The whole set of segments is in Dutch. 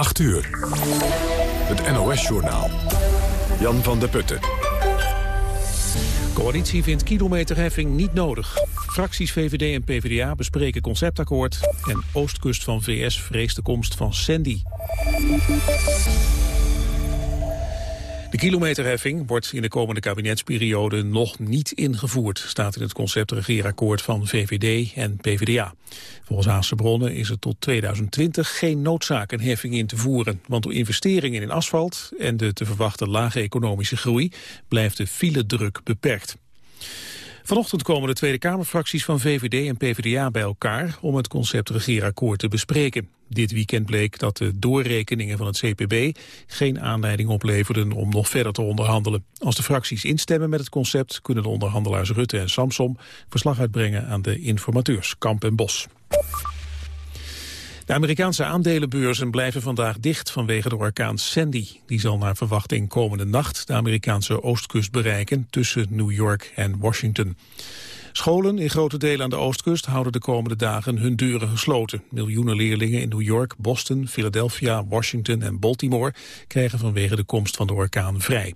8 uur. Het NOS-journaal. Jan van der Putten. Coalitie vindt kilometerheffing niet nodig. Fracties VVD en PvdA bespreken conceptakkoord. En oostkust van VS vreest de komst van Sandy. De kilometerheffing wordt in de komende kabinetsperiode nog niet ingevoerd, staat in het conceptregeerakkoord van VVD en PvdA. Volgens Haagse bronnen is er tot 2020 geen noodzaak een heffing in te voeren, want door investeringen in asfalt en de te verwachten lage economische groei blijft de file-druk beperkt. Vanochtend komen de Tweede Kamerfracties van VVD en PvdA bij elkaar om het conceptregeerakkoord te bespreken. Dit weekend bleek dat de doorrekeningen van het CPB geen aanleiding opleverden om nog verder te onderhandelen. Als de fracties instemmen met het concept kunnen de onderhandelaars Rutte en Samsom verslag uitbrengen aan de informateurs Kamp en Bos. De Amerikaanse aandelenbeurzen blijven vandaag dicht vanwege de orkaan Sandy. Die zal naar verwachting komende nacht de Amerikaanse oostkust bereiken tussen New York en Washington. Scholen in grote delen aan de oostkust houden de komende dagen hun deuren gesloten. Miljoenen leerlingen in New York, Boston, Philadelphia, Washington en Baltimore krijgen vanwege de komst van de orkaan vrij.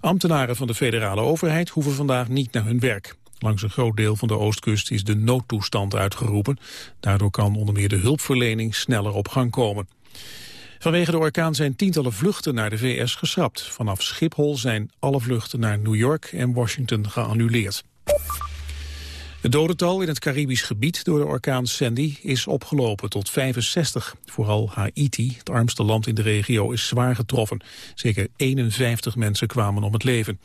Ambtenaren van de federale overheid hoeven vandaag niet naar hun werk. Langs een groot deel van de oostkust is de noodtoestand uitgeroepen. Daardoor kan onder meer de hulpverlening sneller op gang komen. Vanwege de orkaan zijn tientallen vluchten naar de VS geschrapt. Vanaf Schiphol zijn alle vluchten naar New York en Washington geannuleerd. Het dodental in het Caribisch gebied door de orkaan Sandy is opgelopen tot 65. Vooral Haiti, het armste land in de regio, is zwaar getroffen. Zeker 51 mensen kwamen om het leven.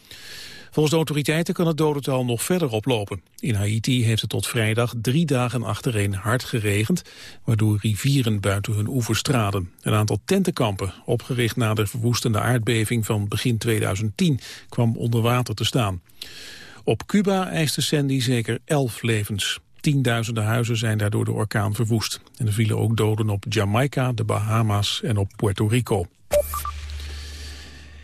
Volgens de autoriteiten kan het dodental nog verder oplopen. In Haiti heeft het tot vrijdag drie dagen achtereen hard geregend, waardoor rivieren buiten hun oevers traden. Een aantal tentenkampen, opgericht na de verwoestende aardbeving van begin 2010, kwam onder water te staan. Op Cuba eiste Sandy zeker elf levens. Tienduizenden huizen zijn daardoor de orkaan verwoest. En er vielen ook doden op Jamaica, de Bahama's en op Puerto Rico.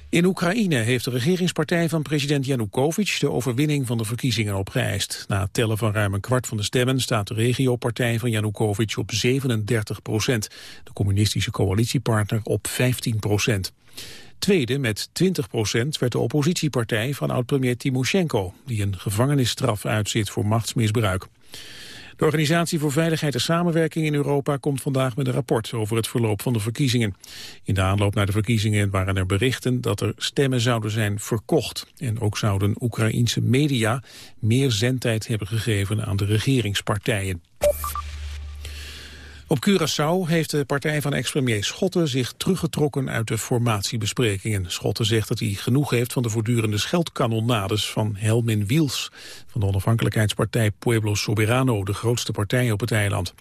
In Oekraïne heeft de regeringspartij van president Janukovic de overwinning van de verkiezingen opgeëist. Na tellen van ruim een kwart van de stemmen staat de regiopartij van Janukovic op 37 procent. De communistische coalitiepartner op 15 procent. Tweede met 20 procent werd de oppositiepartij van oud-premier Timoshenko... die een gevangenisstraf uitzit voor machtsmisbruik. De Organisatie voor Veiligheid en Samenwerking in Europa komt vandaag met een rapport over het verloop van de verkiezingen. In de aanloop naar de verkiezingen waren er berichten dat er stemmen zouden zijn verkocht. En ook zouden Oekraïense media meer zendtijd hebben gegeven aan de regeringspartijen. Op Curaçao heeft de partij van ex-premier Schotten zich teruggetrokken uit de formatiebesprekingen. Schotten zegt dat hij genoeg heeft van de voortdurende scheldkanonades van Helmin Wiels van de onafhankelijkheidspartij Pueblo Soberano, de grootste partij op het eiland.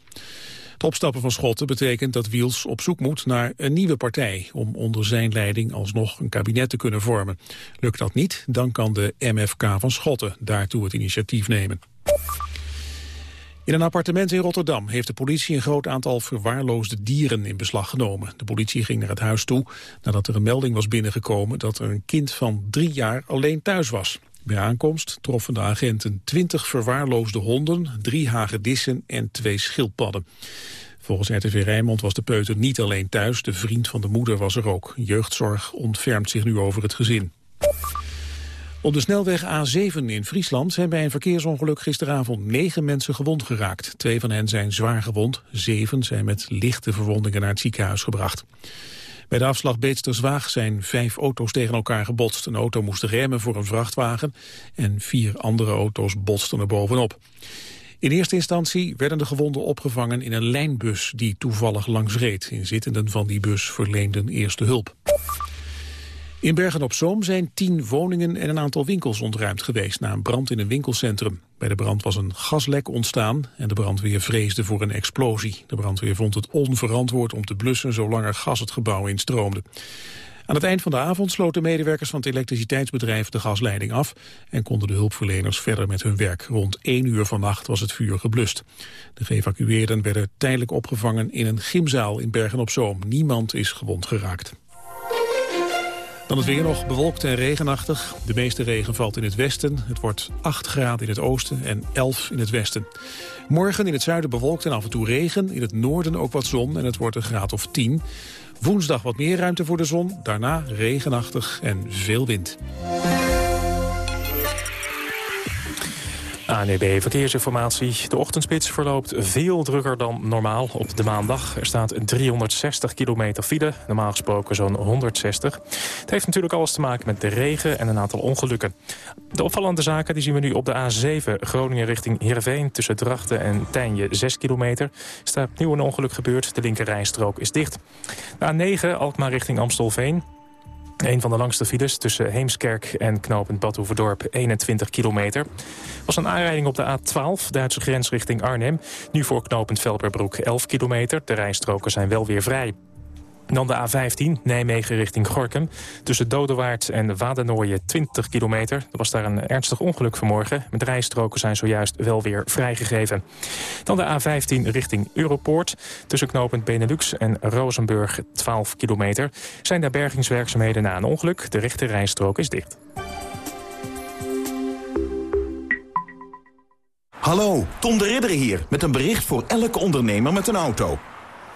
Het opstappen van Schotten betekent dat Wiels op zoek moet naar een nieuwe partij... om onder zijn leiding alsnog een kabinet te kunnen vormen. Lukt dat niet, dan kan de MFK van Schotten daartoe het initiatief nemen. In een appartement in Rotterdam heeft de politie een groot aantal verwaarloosde dieren in beslag genomen. De politie ging naar het huis toe nadat er een melding was binnengekomen dat er een kind van drie jaar alleen thuis was. Bij aankomst troffen de agenten twintig verwaarloosde honden, drie hagedissen en twee schildpadden. Volgens RTV Rijnmond was de peuter niet alleen thuis, de vriend van de moeder was er ook. Jeugdzorg ontfermt zich nu over het gezin. Op de snelweg A7 in Friesland zijn bij een verkeersongeluk gisteravond negen mensen gewond geraakt. Twee van hen zijn zwaar gewond, zeven zijn met lichte verwondingen naar het ziekenhuis gebracht. Bij de afslag Beetsterswaag zijn vijf auto's tegen elkaar gebotst. Een auto moest remmen voor een vrachtwagen en vier andere auto's botsten er bovenop. In eerste instantie werden de gewonden opgevangen in een lijnbus die toevallig langs reed. Inzittenden van die bus verleenden eerste hulp. In Bergen-op-Zoom zijn tien woningen en een aantal winkels ontruimd geweest na een brand in een winkelcentrum. Bij de brand was een gaslek ontstaan en de brandweer vreesde voor een explosie. De brandweer vond het onverantwoord om te blussen zolang er gas het gebouw instroomde. Aan het eind van de avond sloten medewerkers van het elektriciteitsbedrijf de gasleiding af en konden de hulpverleners verder met hun werk. Rond 1 uur vannacht was het vuur geblust. De geëvacueerden werden tijdelijk opgevangen in een gymzaal in Bergen-op-Zoom. Niemand is gewond geraakt. Dan het weer nog bewolkt en regenachtig. De meeste regen valt in het westen. Het wordt 8 graden in het oosten en 11 in het westen. Morgen in het zuiden bewolkt en af en toe regen. In het noorden ook wat zon en het wordt een graad of 10. Woensdag wat meer ruimte voor de zon, daarna regenachtig en veel wind. ANEB Verkeersinformatie. De ochtendspits verloopt veel drukker dan normaal op de maandag. Er staat 360 kilometer file, normaal gesproken zo'n 160. Het heeft natuurlijk alles te maken met de regen en een aantal ongelukken. De opvallende zaken die zien we nu op de A7 Groningen richting Heerenveen... tussen Drachten en Tijnje 6 kilometer. Er staat opnieuw een ongeluk gebeurd, de linkerrijstrook is dicht. De A9 Alkmaar richting Amstelveen een van de langste files tussen Heemskerk en knooppunt Badhoevedorp 21 kilometer. was een aanrijding op de A12, Duitse grens richting Arnhem. Nu voor knooppunt Velperbroek 11 kilometer. De rijstroken zijn wel weer vrij. Dan de A15, Nijmegen richting Gorkum. Tussen Dodewaard en Wadernooien 20 kilometer. Er was daar een ernstig ongeluk vanmorgen. Met rijstroken zijn zojuist wel weer vrijgegeven. Dan de A15 richting Europoort. Tussen knooppunt Benelux en Rozenburg 12 kilometer. Zijn daar bergingswerkzaamheden na een ongeluk. De rechte rijstrook is dicht. Hallo, Tom de Ridder hier. Met een bericht voor elke ondernemer met een auto.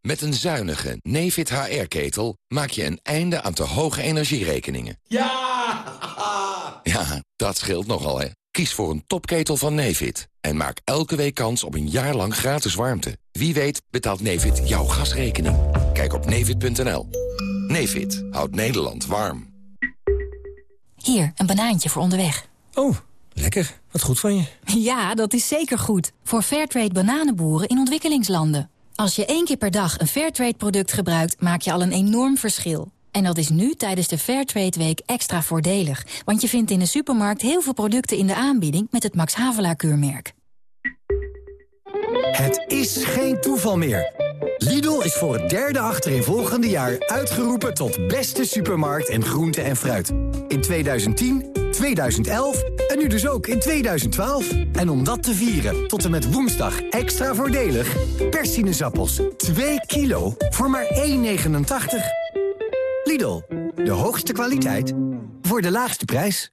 Met een zuinige Nefit HR-ketel maak je een einde aan te hoge energierekeningen. Ja! Ja, dat scheelt nogal, hè. Kies voor een topketel van Nefit en maak elke week kans op een jaar lang gratis warmte. Wie weet betaalt Nefit jouw gasrekening. Kijk op nefit.nl. Nefit houdt Nederland warm. Hier, een banaantje voor onderweg. Oh, lekker. Wat goed van je. Ja, dat is zeker goed. Voor Fairtrade bananenboeren in ontwikkelingslanden. Als je één keer per dag een Fairtrade-product gebruikt, maak je al een enorm verschil. En dat is nu tijdens de Fairtrade Week extra voordelig. Want je vindt in de supermarkt heel veel producten in de aanbieding met het Max Havelaar keurmerk. Het is geen toeval meer. Lidl is voor het derde achterin jaar uitgeroepen tot beste supermarkt en groente en fruit. In 2010, 2011 en nu dus ook in 2012. En om dat te vieren, tot en met woensdag extra voordelig... per sinaasappels 2 kilo voor maar 1,89. Lidl, de hoogste kwaliteit voor de laagste prijs.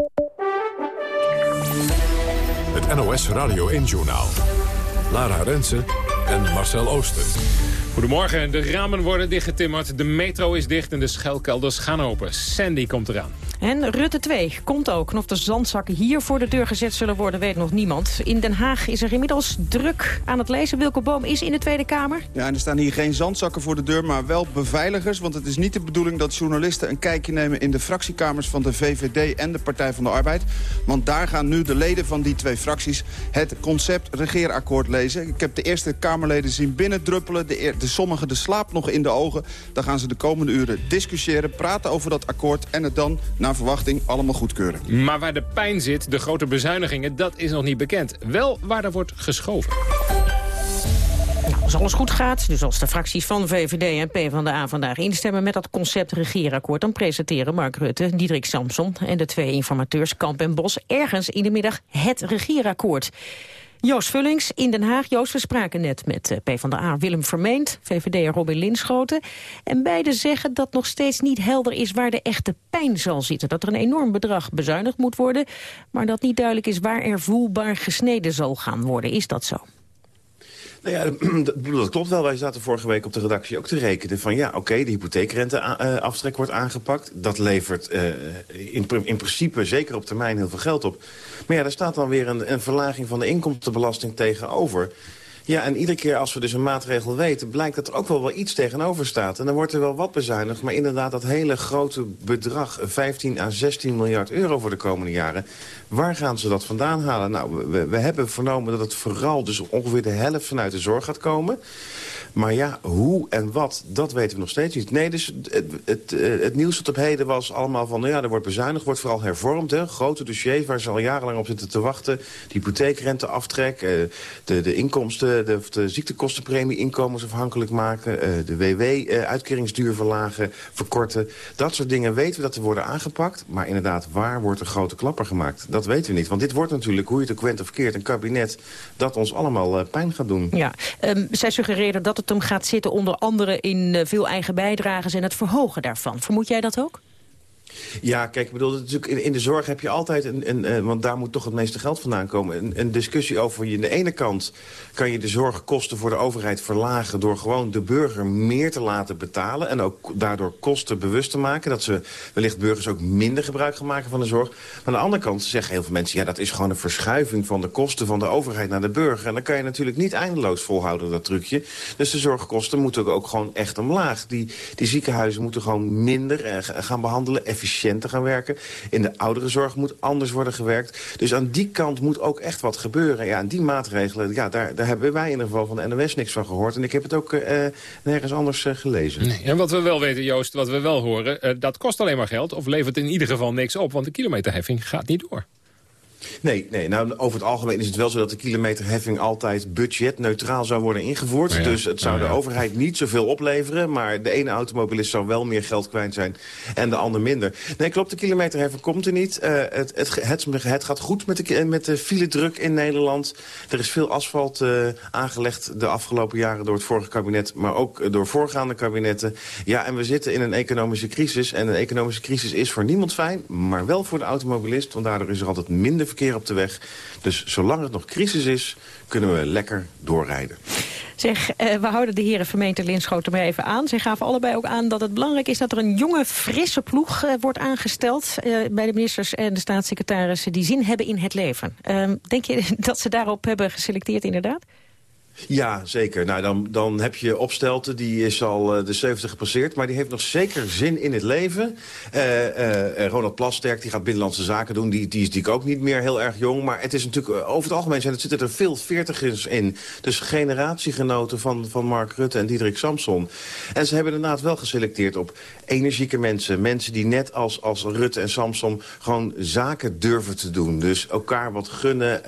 NOS Radio 1-journaal. Lara Rensen en Marcel Ooster. Goedemorgen, de ramen worden dichtgetimmerd, de metro is dicht en de schuilkelders gaan open. Sandy komt eraan. En Rutte 2 komt ook. En of de zandzakken hier voor de deur gezet zullen worden, weet nog niemand. In Den Haag is er inmiddels druk aan het lezen. Wilke Boom is in de Tweede Kamer. Ja, en er staan hier geen zandzakken voor de deur, maar wel beveiligers. Want het is niet de bedoeling dat journalisten een kijkje nemen... in de fractiekamers van de VVD en de Partij van de Arbeid. Want daar gaan nu de leden van die twee fracties... het concept regeerakkoord lezen. Ik heb de eerste Kamerleden zien binnendruppelen. De, de sommigen de slaap nog in de ogen. Dan gaan ze de komende uren discussiëren, praten over dat akkoord... en het dan verwachting allemaal goedkeuren. Maar waar de pijn zit, de grote bezuinigingen, dat is nog niet bekend. Wel waar er wordt geschoven. Nou, als alles goed gaat, dus als de fracties van VVD en PvdA vandaag instemmen met dat concept regeerakkoord, dan presenteren Mark Rutte, Diederik Samson en de twee informateurs Kamp en Bos ergens in de middag het regeerakkoord. Joost Vullings in Den Haag. Joost, we spraken net met eh, PvdA Willem Vermeend, VVD Robin Linschoten. En beide zeggen dat nog steeds niet helder is waar de echte pijn zal zitten. Dat er een enorm bedrag bezuinigd moet worden, maar dat niet duidelijk is waar er voelbaar gesneden zal gaan worden. Is dat zo? Nou ja, dat, klopt wel. Wij zaten vorige week op de redactie ook te rekenen van... ja, oké, de hypotheekrenteaftrek wordt aangepakt. Dat levert uh, in, in, principe, zeker op termijn, heel veel geld op. Maar ja, er staat dan weer een, een verlaging van de inkomstenbelasting tegenover. Ja, en iedere keer als we dus een maatregel weten... blijkt dat er ook wel wel iets tegenover staat. En dan wordt er wel wat bezuinigd. Maar inderdaad, dat hele grote bedrag... 15 à 16 miljard euro voor de komende jaren... waar gaan ze dat vandaan halen? Nou, we, we hebben vernomen dat het vooral dus ongeveer de helft vanuit de zorg gaat komen... Maar ja, hoe en wat, dat weten we nog steeds niet. Nee, dus het, het, eh, nieuws tot op heden was allemaal van... Nou ja, er wordt bezuinigd, wordt vooral hervormd. Hè? Grote dossiers waar ze al jarenlang op zitten te wachten. De hypotheekrenteaftrek, eh, de, de inkomsten, de, de ziektekostenpremie inkomensafhankelijk maken... Eh, de WW-uitkeringsduur verlagen, verkorten. Dat soort dingen weten we dat er worden aangepakt. Maar inderdaad, waar wordt een grote klapper gemaakt? Dat weten we niet. Want dit wordt natuurlijk, hoe je het ook went of keert... een kabinet dat ons allemaal pijn gaat doen. Ja, um, zij suggereren dat het hem gaat zitten onder andere in eh, veel eigen bijdrages en het verhogen daarvan. Vermoed jij dat ook? Ja, kijk, ik bedoel, natuurlijk in, de zorg heb je altijd, een, want daar moet toch het meeste geld vandaan komen... een, een discussie over je. Aan de ene kant kan je de zorgkosten voor de overheid verlagen... door gewoon de burger meer te laten betalen... en ook daardoor kosten bewust te maken... dat ze wellicht burgers ook minder gebruik gaan maken van de zorg. Maar aan de andere kant zeggen heel veel mensen... ja, dat is gewoon een verschuiving van de kosten van de overheid naar de burger. En dan kan je natuurlijk niet eindeloos volhouden, dat trucje. Dus de zorgkosten moeten ook gewoon echt omlaag. Die, die ziekenhuizen moeten gewoon minder eh, gaan behandelen efficiënter gaan werken. In de ouderenzorg moet anders worden gewerkt. Dus aan die kant moet ook echt wat gebeuren. Ja, en die maatregelen, ja, daar, daar hebben wij in ieder geval van de NOS niks van gehoord. En ik heb het ook uh, nergens anders uh, gelezen. Nee, en wat we wel weten, Joost, wat we wel horen... Uh, dat kost alleen maar geld of levert in ieder geval niks op... want de kilometerheffing gaat niet door. Nee, nee, nou, over het algemeen is het wel zo dat de kilometerheffing altijd budgetneutraal zou worden ingevoerd. Oh Dus het zou Oh de overheid niet zoveel opleveren. Maar de ene automobilist zou wel meer geld kwijt zijn en de ander minder. Nee, klopt, de kilometerheffing komt er niet. Uh, het, het, het, het, gaat goed met de, met de file-druk in Nederland. Er is veel asfalt uh, aangelegd de afgelopen jaren door het vorige kabinet. Maar ook door voorgaande kabinetten. Ja, en we zitten in een economische crisis. En een economische crisis is voor niemand fijn, maar wel voor de automobilist. Want daardoor is er altijd minder verkeer op de weg. Dus zolang het nog crisis is, kunnen we lekker doorrijden. Zeg, uh, we houden de heren vermeente Linschoten maar even aan. Zij gaven allebei ook aan dat het belangrijk is dat er een jonge, frisse ploeg uh, wordt aangesteld... Uh, bij de ministers en de staatssecretarissen die zin hebben in het leven. Ehm, denk je dat ze daarop hebben geselecteerd inderdaad? Ja, zeker. Nou, dan, dan heb je Opstelten, die is al uh, de 70 gepasseerd... maar die heeft nog zeker zin in het leven. Uh, uh, Ronald Plasterk, die gaat Binnenlandse Zaken doen. Die, die is natuurlijk ook niet meer heel erg jong. Maar het is natuurlijk, over het algemeen zijn, het zitten er veel veertigers in. Dus generatiegenoten van, van Mark Rutte en Diederik Samson. En ze hebben inderdaad wel geselecteerd op energieke mensen. Mensen die net als, als Rutte en Samson gewoon zaken durven te doen. Dus elkaar wat gunnen,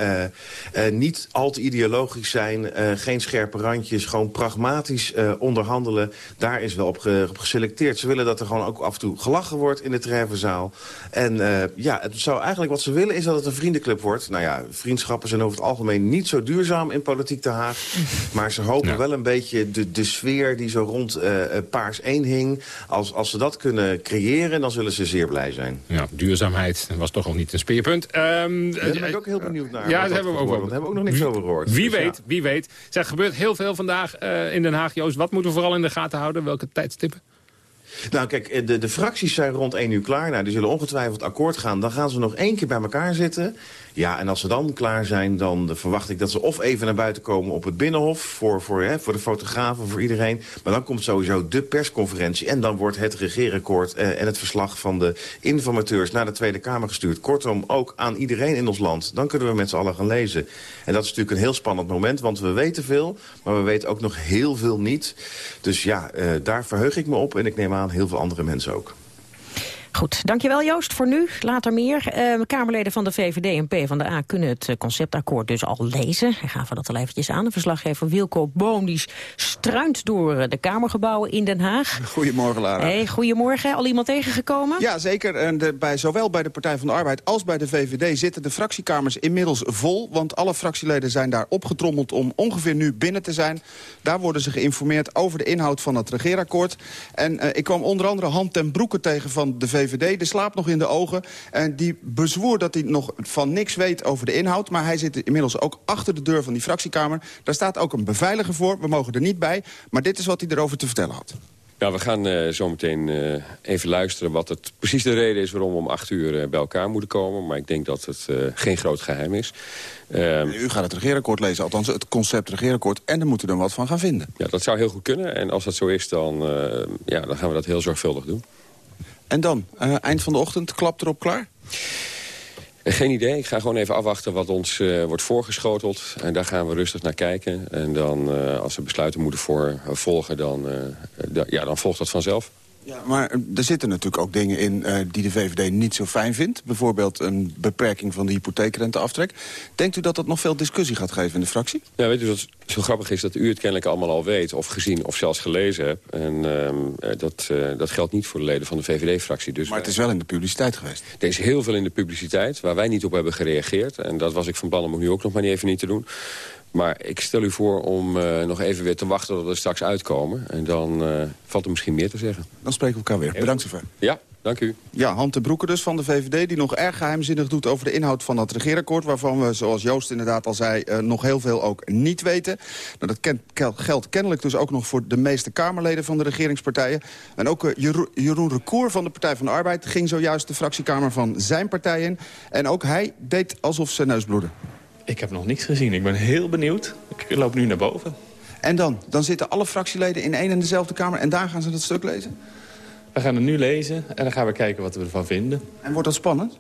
niet al te ideologisch zijn geen scherpe randjes, gewoon pragmatisch uh, onderhandelen. Daar is wel op, ge, op, geselecteerd. Ze willen dat er gewoon ook af en toe gelachen wordt in de treffenzaal. En uh, ja, het zou eigenlijk wat ze willen is dat het een vriendenclub wordt. Nou ja, vriendschappen zijn over het algemeen niet zo duurzaam in politiek Den Haag. Maar ze hopen ja. wel een beetje de, de sfeer die zo rond uh, Paars 1 hing. Als, als ze dat kunnen creëren, dan zullen ze zeer blij zijn. Ja, duurzaamheid was toch al niet een speerpunt. Um, daar ben ik ook heel benieuwd naar. Ja, dat hebben we ook wel. Hebben we ook nog niks over gehoord. Wie dus weet, ja. wie weet. Er gebeurt heel veel vandaag uh, in Den Haag. Joost, wat moeten we vooral in de gaten houden? Welke tijdstippen? Nou kijk, de, de fracties zijn rond 1 uur klaar. Nou, die zullen ongetwijfeld akkoord gaan. Dan gaan ze nog één keer bij elkaar zitten. Ja, en als ze dan klaar zijn, dan verwacht ik dat ze of even naar buiten komen op het Binnenhof... voor, voor, hè, voor de fotografen, voor iedereen. Maar dan komt sowieso de persconferentie. En dan wordt het regeerakkoord eh, en het verslag van de informateurs... naar de Tweede Kamer gestuurd. Kortom, ook aan iedereen in ons land. Dan kunnen we met z'n allen gaan lezen. En dat is natuurlijk een heel spannend moment, want we weten veel... maar we weten ook nog heel veel niet. Dus ja, eh, daar verheug ik me op en ik neem aan heel veel andere mensen ook. Goed, dankjewel Joost voor nu. Later meer. Uh, Kamerleden van de VVD en PvdA kunnen het conceptakkoord dus al lezen. Hij gaven dat al eventjes aan. De verslaggever Wilco Boom die struint door de Kamergebouwen in Den Haag. Goedemorgen Lara. Hey, goedemorgen. Al iemand tegengekomen? Ja, zeker. En de, bij, zowel bij de Partij van de Arbeid als bij de VVD zitten de fractiekamers inmiddels vol. Want alle fractieleden zijn daar opgetrommeld om ongeveer nu binnen te zijn. Daar worden ze geïnformeerd over de inhoud van het regeerakkoord. En uh, ik kwam onder andere Hand ten Broeke tegen van de VVD. VVD, de slaap nog in de ogen. En die bezwoer dat hij nog van niks weet over de inhoud. Maar hij zit inmiddels ook achter de deur van die fractiekamer. Daar staat ook een beveiliger voor. We mogen er niet bij. Maar dit is wat hij erover te vertellen had. Nou, we gaan uh, zo meteen uh, even luisteren wat het precies de reden is... waarom we om acht uur uh, bij elkaar moeten komen. Maar ik denk dat het geen groot geheim is. Ehm, u gaat het regeerakkoord lezen, althans het concept regeerakkoord... en dan moeten we er wat van gaan vinden. Ja, dat zou heel goed kunnen. En als dat zo is, dan, ja, dan gaan we dat heel zorgvuldig doen. En dan, eind van de ochtend, klap erop klaar? Geen idee. Ik ga gewoon even afwachten wat ons uh, wordt voorgeschoteld. En daar gaan we rustig naar kijken. En dan, als we besluiten moeten voor, volgen, dan, ja, dan volgt dat vanzelf. Ja, maar er zitten natuurlijk ook dingen in die de VVD niet zo fijn vindt. Bijvoorbeeld een beperking van de hypotheekrenteaftrek. Denkt u dat dat nog veel discussie gaat geven in de fractie? Ja, weet u wat zo grappig is dat u het kennelijk allemaal al weet... of gezien of zelfs gelezen hebt. En uh, dat, uh, dat geldt niet voor de leden van de VVD-fractie. Dus maar het is wel in de publiciteit geweest. Er is heel veel in de publiciteit waar wij niet op hebben gereageerd. En dat was ik van plan om nu ook nog maar niet even niet te doen. Maar ik stel u voor om uh, nog even weer te wachten tot we er straks uitkomen. En dan valt er misschien meer te zeggen. Dan spreken we elkaar weer. Bedankt zover. Ja. Dank u. Ja, Han de Broeke dus van de VVD... die nog erg geheimzinnig doet over de inhoud van dat regeerakkoord... waarvan we, zoals Joost inderdaad al zei, uh, nog heel veel ook niet weten. Nou, dat geldt kennelijk dus ook nog voor de meeste Kamerleden van de regeringspartijen. En ook Jeroen, Jeroen Recour van de Partij van de Arbeid... ging zojuist de fractiekamer van zijn partij in. En ook hij deed alsof zijn neus bloedde. Ik heb nog niks gezien. Ik ben heel benieuwd. Ik loop nu naar boven. En dan? Dan zitten alle fractieleden in één en dezelfde kamer... en daar gaan ze dat stuk lezen? We gaan het nu lezen en dan gaan we kijken wat we ervan vinden. En wordt dat spannend?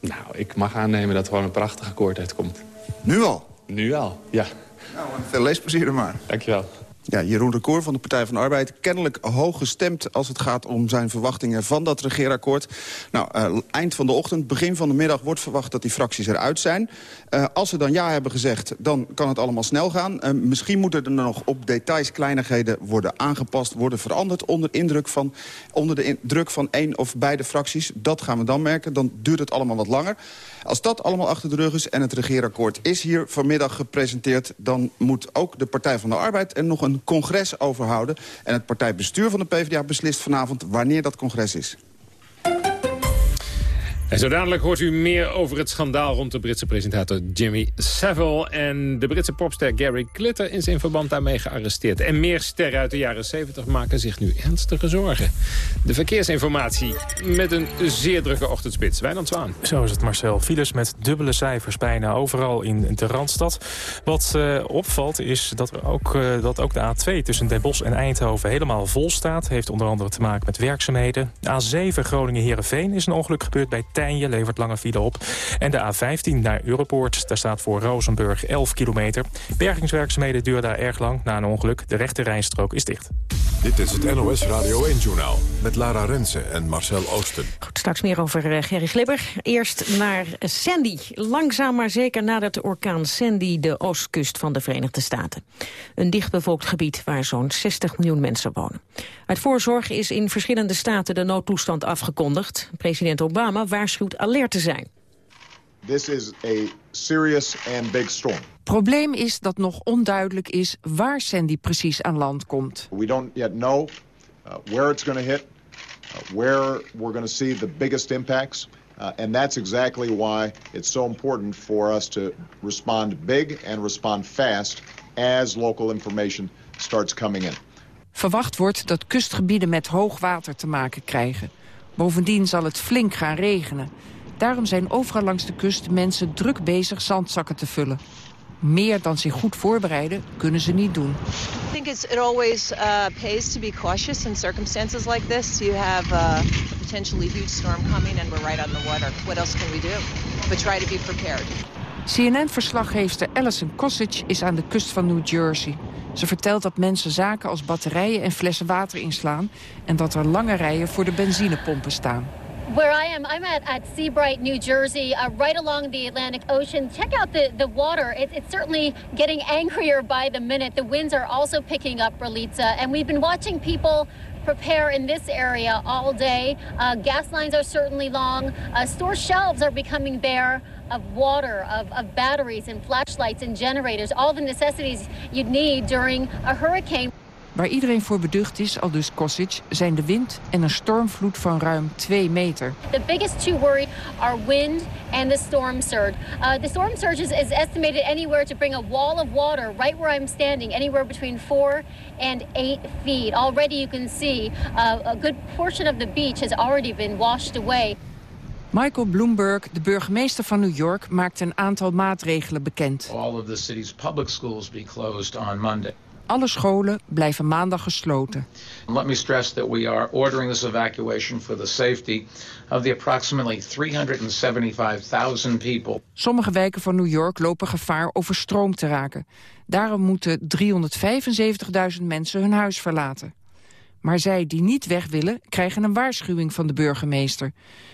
Nou, ik mag aannemen dat er gewoon een prachtig akkoord uitkomt. Nu al? Nu al, ja. Nou, veel leesplezier er maar. Dankjewel. Ja, Jeroen Recour van de Partij van de Arbeid... kennelijk hoog gestemd als het gaat om zijn verwachtingen van dat regeerakkoord. Nou, uh, eind van de ochtend, begin van de middag wordt verwacht dat die fracties eruit zijn. Uh, als ze dan ja hebben gezegd, dan kan het allemaal snel gaan. Uh, misschien moeten er nog op details kleinigheden worden aangepast... worden veranderd onder, indruk van, onder de druk van één of beide fracties. Dat gaan we dan merken, dan duurt het allemaal wat langer. Als dat allemaal achter de rug is en het regeerakkoord is hier vanmiddag gepresenteerd... dan moet ook de Partij van de Arbeid er nog een congres over houden. En het partijbestuur van de PvdA beslist vanavond wanneer dat congres is. En zo dadelijk hoort u meer over het schandaal rond de Britse presentator Jimmy Savile... en de Britse popster Gary Glitter is in verband daarmee gearresteerd. En meer sterren uit de jaren 70 maken zich nu ernstige zorgen. De verkeersinformatie met een zeer drukke ochtendspits. Wijnand Zwaan. Zo is het Marcel. Files met dubbele cijfers bijna overal in de Randstad. Wat uh, opvalt is dat, ook, uh, dat ook de A2 tussen Den Bosch en Eindhoven helemaal vol staat. Heeft onder andere te maken met werkzaamheden. De A7 Groningen-Herenveen is een ongeluk gebeurd bij je levert lange file op. En de A15 naar Europoort, daar staat voor Rozenburg 11 kilometer. Bergingswerkzaamheden duren daar erg lang na een ongeluk. De rechte rijstrook is dicht. Dit is het NOS Radio 1-journaal met Lara Rensen en Marcel Oosten. Goed, straks meer over uh, Gerry Glibber. Eerst naar Sandy. Langzaam maar zeker nadat de orkaan Sandy de oostkust van de Verenigde Staten. Een dichtbevolkt gebied waar zo'n 60 miljoen mensen wonen. Uit voorzorg is in verschillende staten de noodtoestand afgekondigd. President Obama waarschuwt alert te zijn. This is a serious and big storm. Probleem is dat nog onduidelijk is waar Sandy precies aan land komt. We don't yet know uh, where it's going to hit, uh, where we're going to see the biggest impacts. Uh, and that's exactly why it's so important for us to respond big and respond fast as local information starts coming in. Verwacht wordt dat kustgebieden met hoog water te maken krijgen. Bovendien zal het flink gaan regenen. Daarom zijn overal langs de kust mensen druk bezig zandzakken te vullen. Meer dan zich goed voorbereiden kunnen ze niet doen. I think it's, it always uh, pays to be cautious in circumstances like this. You have uh, a potentially huge storm coming and we're right on the water. What else can we do? But try to be prepared. CNN-verslaggeefster Alison Kosich is aan de kust van New Jersey. Ze vertelt dat mensen zaken als batterijen en flessen water inslaan... en dat er lange rijen voor de benzinepompen staan. Where I am, I'm at, at Seabright, New Jersey, uh, right along the Atlantic Ocean. Check out the, the water. It, it's certainly getting angrier by the minute. The winds are also picking up, Berlitza. And we've been watching people prepare in this area all day. Uh, gas lines are certainly long. Uh, store shelves are becoming bare of water, of, of batteries and flashlights and generators, all the necessities you'd need during a hurricane. Waar iedereen voor beducht is, al dus Kosic, zijn de wind en een stormvloed van ruim 2 meter. The biggest two worry are wind and the storm surge. Uh, the storm surge is, is estimated anywhere to bring a wall of water right where I'm standing, anywhere between 4 and 8 feet. Already you can see uh, a good portion of the beach has already been washed away. Michael Bloomberg, de burgemeester van New York, maakt een aantal maatregelen bekend. All of the city's public schools be closed on Monday. Alle scholen blijven maandag gesloten. Let me stress that we are ordering this evacuation for the safety of the approximately 375,000 people. Sommige wijken van New York lopen gevaar overstroomd te raken. Daarom moeten 375.000 mensen hun huis verlaten. Maar zij die niet weg willen, krijgen een waarschuwing van de burgemeester.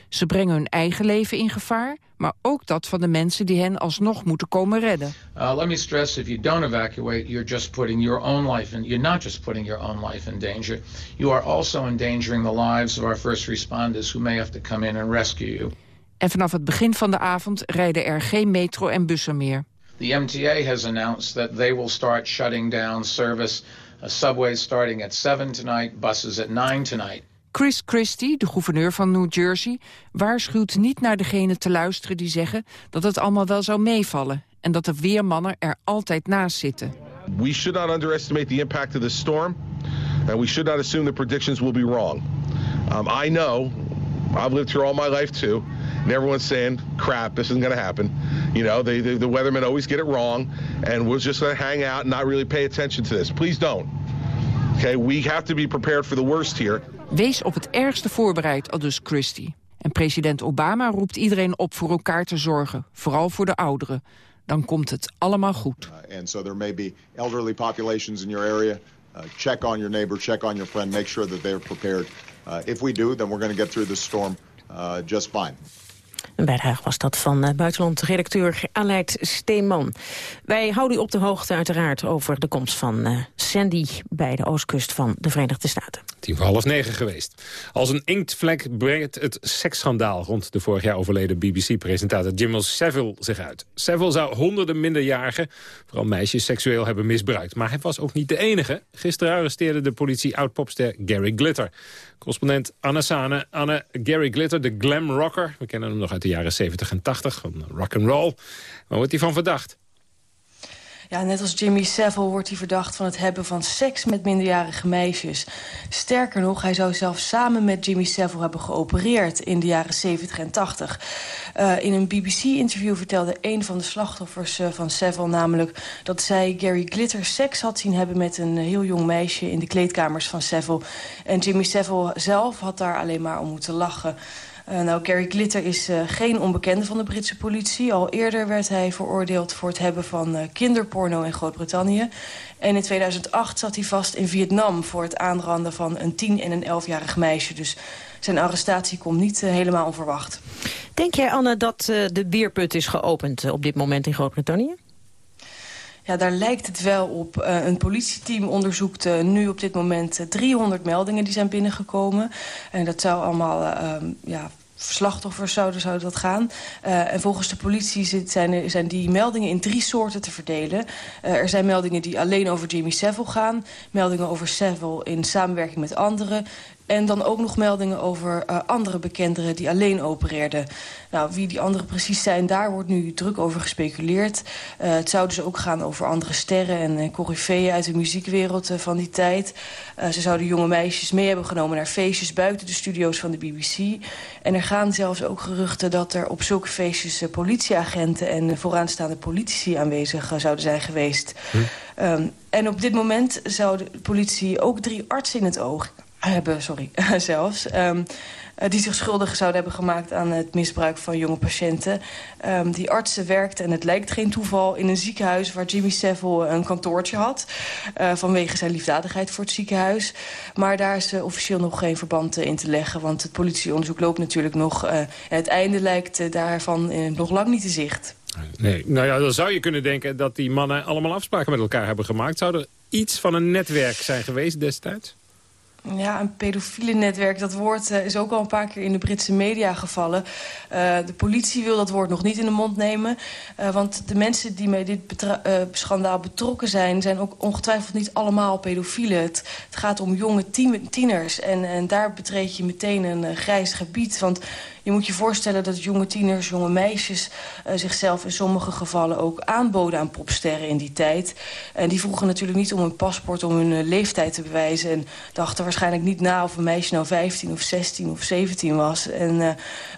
Ze brengen hun eigen leven in gevaar, maar ook dat van de mensen die hen alsnog moeten komen redden. Uh, let me stress, if you don't evacuate, you're just putting your own life in. You're not just putting your own life in danger. You are also endangering the lives of our first responders who may have to come in and rescue you. En vanaf het begin van de avond rijden er geen metro en bussen meer. The MTA has announced that they will start shutting down service. A subway starting at 7 tonight, buses at 9 tonight. Chris Christie, de gouverneur van New Jersey, waarschuwt niet naar degenen te luisteren die zeggen dat het allemaal wel zou meevallen en dat de weermannen er altijd naast zitten. We should not underestimate the impact of this storm and we should not assume the predictions will be wrong. Um, I know, I've lived here all my life too, and everyone's saying, crap, this isn't going to happen. You know, they, they, the weathermen always get it wrong and we're just going to hang out and not really pay attention to this. Please don't. Okay, we have to be prepared for the worst here. Wees op het ergste voorbereid, aldus Christie. En president Obama roept iedereen op voor elkaar te zorgen, vooral voor de ouderen. Dan komt het allemaal goed. Uh, and so there may be elderly populations in your area. Uh, check on your neighbor, check on your friend, make sure that they're prepared. Uh, if we do, then we're going to get through this storm uh, just fine. Een bijdrage was dat van uh, buitenlandredacteur Aleid Steeman. Wij houden u op de hoogte uiteraard over de komst van uh, Sandy... bij de oostkust van de Verenigde Staten. Tien voor half negen geweest. Als een inktvlek brengt het seksschandaal... rond de vorig jaar overleden BBC-presentator Jimmy Savile zich uit. Savile zou honderden minderjarigen, vooral meisjes, seksueel hebben misbruikt. Maar hij was ook niet de enige. Gisteren arresteerde de politie oud-popster Gary Glitter. Correspondent Anne Sane. Anne, Gary Glitter, de glam rocker. We kennen hem nog uit de jaren 70 en 80 van rock and roll. Waar wordt hij van verdacht? Ja, net als Jimmy Savile wordt hij verdacht van het hebben van seks met minderjarige meisjes. Sterker nog, hij zou zelfs samen met Jimmy Savile hebben geopereerd in de jaren 70 en 80. Uh, in een BBC-interview vertelde een van de slachtoffers uh, van Savile namelijk... dat zij Gary Glitter seks had zien hebben met een heel jong meisje in de kleedkamers van Savile. En Jimmy Savile zelf had daar alleen maar om moeten lachen. Uh, nou, Gary Glitter is uh, geen onbekende van de Britse politie. Al eerder werd hij veroordeeld voor het hebben van uh, kinderporno in Groot-Brittannië. En in 2008 zat hij vast in Vietnam voor het aanranden van een 10- en een 11-jarig meisje. Dus zijn arrestatie komt niet helemaal onverwacht. Denk jij, Anne, dat de bierput is geopend op dit moment in Groot-Brittannië? Ja, daar lijkt het wel op. Uh, een politieteam onderzoekt uh, nu op dit moment uh, 300 meldingen die zijn binnengekomen. En dat zou allemaal uh, ja, slachtoffers zouden, zou dat gaan. En volgens de politie zit, zijn, zijn die meldingen in drie soorten te verdelen. Er zijn meldingen die alleen over Jimmy Savile gaan. Meldingen over Savile in samenwerking met anderen. En dan ook nog meldingen over uh, andere bekenderen die alleen opereerden. Nou, wie die anderen precies zijn, daar wordt nu druk over gespeculeerd. Uh, het zou dus ook gaan over andere sterren en uh, coryfeeën uit de muziekwereld van die tijd. Ze zouden jonge meisjes mee hebben genomen naar feestjes buiten de studio's van de BBC. En er gaan zelfs ook geruchten dat er op zulke feestjes politieagenten en vooraanstaande politici aanwezig zouden zijn geweest. Hm. Um, en op dit moment zou de politie ook drie artsen in het oog hebben, sorry, zelfs... Um, uh, die zich schuldig zouden hebben gemaakt aan het misbruik van jonge patiënten. Um, die artsen werkten, en het lijkt geen toeval, in een ziekenhuis waar Jimmy Savile een kantoortje had. Uh, vanwege zijn liefdadigheid voor het ziekenhuis. Maar daar is uh, officieel nog geen verband in te leggen, want het politieonderzoek loopt natuurlijk nog. het einde lijkt daarvan nog lang niet te zicht. Nee, nou ja, dan zou je kunnen denken dat die mannen allemaal afspraken met elkaar hebben gemaakt. Zou er iets van een netwerk zijn geweest destijds? Ja, een pedofiele netwerk, dat woord uh, is ook al een paar keer in de Britse media gevallen. Uh, de politie wil dat woord nog niet in de mond nemen. Uh, want de mensen die bij dit schandaal betrokken zijn... zijn ook ongetwijfeld niet allemaal pedofielen. Het, het gaat om jonge tieners. En, en daar betreed je meteen een grijs gebied. Want je moet je voorstellen dat jonge tieners, jonge meisjes... Uh, zichzelf in sommige gevallen ook aanboden aan popsterren in die tijd. En die vroegen natuurlijk niet om een paspoort om hun uh, leeftijd te bewijzen... en dachten waarschijnlijk niet na of een meisje nou 15 of 16 of 17 was. En uh,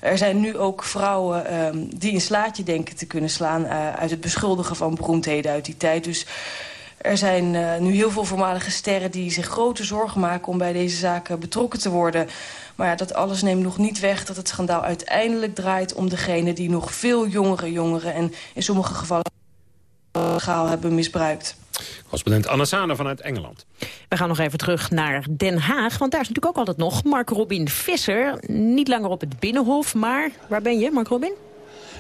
er zijn nu ook vrouwen um, die een slaatje denken te kunnen slaan... uit het beschuldigen van beroemdheden uit die tijd. Dus... Er zijn uh, nu heel veel voormalige sterren die zich grote zorgen maken... om bij deze zaken betrokken te worden. Maar ja, dat alles neemt nog niet weg dat het schandaal uiteindelijk draait... om degene die nog veel jongere jongeren... en in sommige gevallen legaal hebben misbruikt. Correspondent Anna Sana vanuit Engeland. We gaan nog even terug naar Den Haag, want daar is natuurlijk ook altijd nog Mark Robin Visser. Niet langer op het Binnenhof, maar waar ben je, Mark Robin?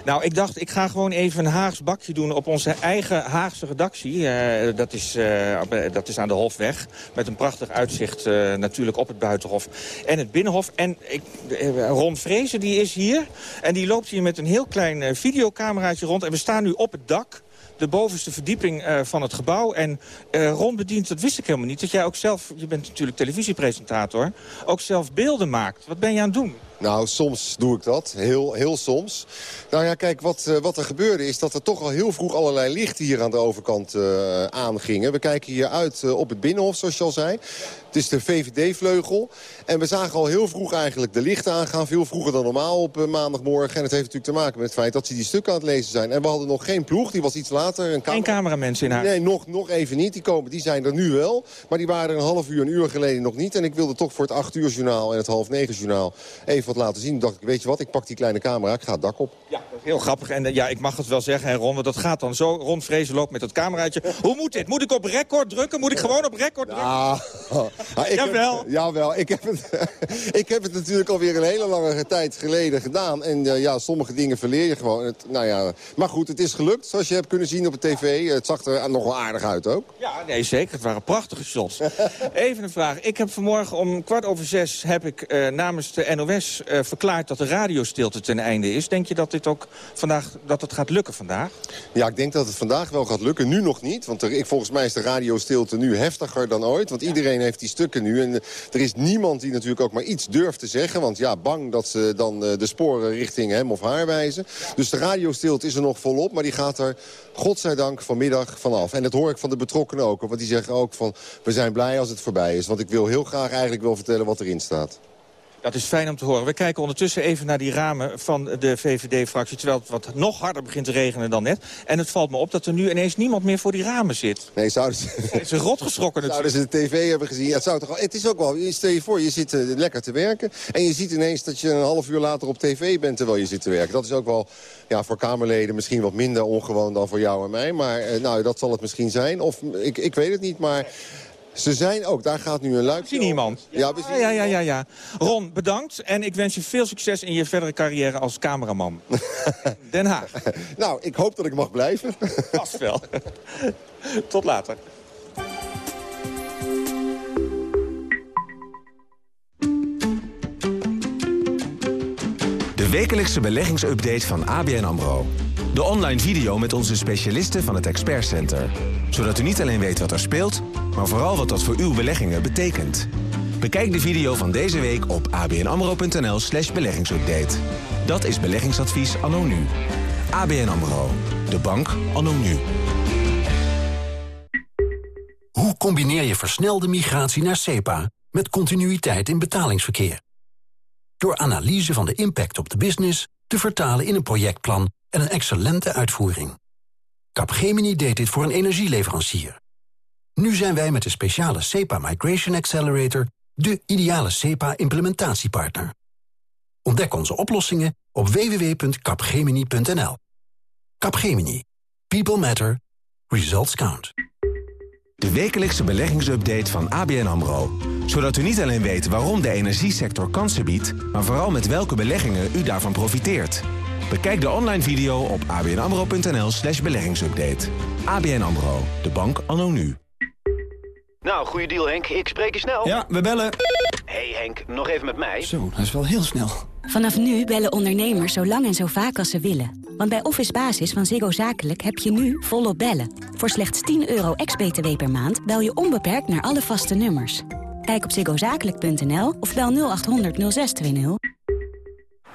Nou, ik dacht, ik ga gewoon even een Haags bakje doen op onze eigen Haagse redactie. Uh, dat, is, uh, dat is aan de Hofweg. Met een prachtig uitzicht uh, natuurlijk op het Buitenhof en het Binnenhof. En ik, Ron Vrezen die is hier. En die loopt hier met een heel klein videocameraatje rond. En we staan nu op het dak de bovenste verdieping van het gebouw. En uh, Ron bedient, dat wist ik helemaal niet, dat jij ook zelf, je bent natuurlijk televisiepresentator, ook zelf beelden maakt. Wat ben je aan het doen? Nou, soms doe ik dat. Heel, heel soms. Nou ja, kijk, wat, uh, wat er gebeurde is dat er toch al heel vroeg allerlei lichten hier aan de overkant uh, aangingen. We kijken hier uit uh, op het Binnenhof, zoals je al zei. Het is de VVD-vleugel. En we zagen al heel vroeg eigenlijk de lichten aangaan. Veel vroeger dan normaal op maandagmorgen. En het heeft natuurlijk te maken met het feit dat ze die stukken aan het lezen zijn. En we hadden nog geen ploeg, die was iets later. Een camera... Geen cameramensen in huis? Nee, nog, nog even niet. Die, komen, die zijn er nu wel. Maar die waren er een half uur, een uur geleden nog niet. En ik wilde toch voor het acht uur journaal en het half negen journaal even wat laten zien. dacht ik, weet je wat, ik pak die kleine camera, ik ga het dak op. Ja, dat is heel grappig. En uh, ja, ik mag het wel zeggen, hè, Ron, dat gaat dan zo. Ron Vrezen loopt met dat cameraatje. Hoe moet dit? Moet ik op record drukken? Moet ik gewoon op record drukken? Ah, ik jawel. Heb, jawel, ik heb, het, ik heb het natuurlijk alweer een hele lange tijd geleden gedaan. En uh, ja, sommige dingen verleer je gewoon. Het, nou ja, maar goed, het is gelukt, zoals je hebt kunnen zien op de tv. Het zag er nog wel aardig uit ook. Ja, nee, zeker. Het waren prachtige shots. Even een vraag. Ik heb vanmorgen om kwart over zes heb ik uh, namens de NOS uh, verklaard dat de radiostilte ten einde is. Denk je dat dit ook vandaag dat het gaat lukken vandaag? Ja, ik denk dat het vandaag wel gaat lukken. Nu nog niet. Want er, ik, volgens mij is de radiostilte nu heftiger dan ooit. Want iedereen heeft die stukken nu. En er is niemand die natuurlijk ook maar iets durft te zeggen. Want ja, bang dat ze dan uh, de sporen richting hem of haar wijzen. Dus de radiostilte is er nog volop. Maar die gaat er, godzijdank, vanmiddag vanaf. En dat hoor ik van de betrokkenen ook. Want die zeggen ook van, we zijn blij als het voorbij is. Want ik wil heel graag eigenlijk wel vertellen wat erin staat. Dat is fijn om te horen. We kijken ondertussen even naar die ramen van de VVD-fractie... terwijl het wat nog harder begint te regenen dan net. En het valt me op dat er nu ineens niemand meer voor die ramen zit. Nee, zouden ze... Het is een rot geschrokken Zouden ze de tv hebben gezien? het, zou toch, het is ook wel... Stel je voor, je zit uh, lekker te werken... en je ziet ineens dat je een half uur later op tv bent terwijl je zit te werken. Dat is ook wel ja, voor Kamerleden misschien wat minder ongewoon dan voor jou en mij. Maar uh, nou, dat zal het misschien zijn. Of ik, ik weet het niet, maar... Ze zijn ook, daar gaat nu een luik. We zien iemand. Ja, we zien ja, ja, ja, ja. Ron, bedankt. En ik wens je veel succes in je verdere carrière als cameraman. Den Haag. Nou, ik hoop dat ik mag blijven. Vast wel. Tot later. De wekelijkse beleggingsupdate van ABN AMRO. De online video met onze specialisten van het Expert Center. Zodat u niet alleen weet wat er speelt, maar vooral wat dat voor uw beleggingen betekent. Bekijk de video van deze week op abnamro.nl slash beleggingsupdate. Dat is beleggingsadvies anno nu. ABN AMRO. De bank anno nu. Hoe combineer je versnelde migratie naar SEPA met continuïteit in betalingsverkeer? Door analyse van de impact op de business te vertalen in een projectplan en een excellente uitvoering. Capgemini deed dit voor een energieleverancier. Nu zijn wij met de speciale SEPA Migration Accelerator... de ideale SEPA-implementatiepartner. Ontdek onze oplossingen op www.capgemini.nl. Capgemini. People matter. Results count. De wekelijkse beleggingsupdate van ABN AMRO. Zodat u niet alleen weet waarom de energiesector kansen biedt... maar vooral met welke beleggingen u daarvan profiteert. Bekijk de online video op abnamro.nl slash beleggingsupdate. ABN AMRO, de bank anno nu. Nou, goede deal Henk. Ik spreek je snel. Ja, we bellen. hey Henk, nog even met mij. Zo, dat is wel heel snel. Vanaf nu bellen ondernemers zo lang en zo vaak als ze willen. Want bij Office Basis van Ziggo Zakelijk heb je nu volop bellen. Voor slechts 10 euro ex-BTW per maand bel je onbeperkt naar alle vaste nummers. Kijk op ziggozakelijk.nl of bel 0800 0620.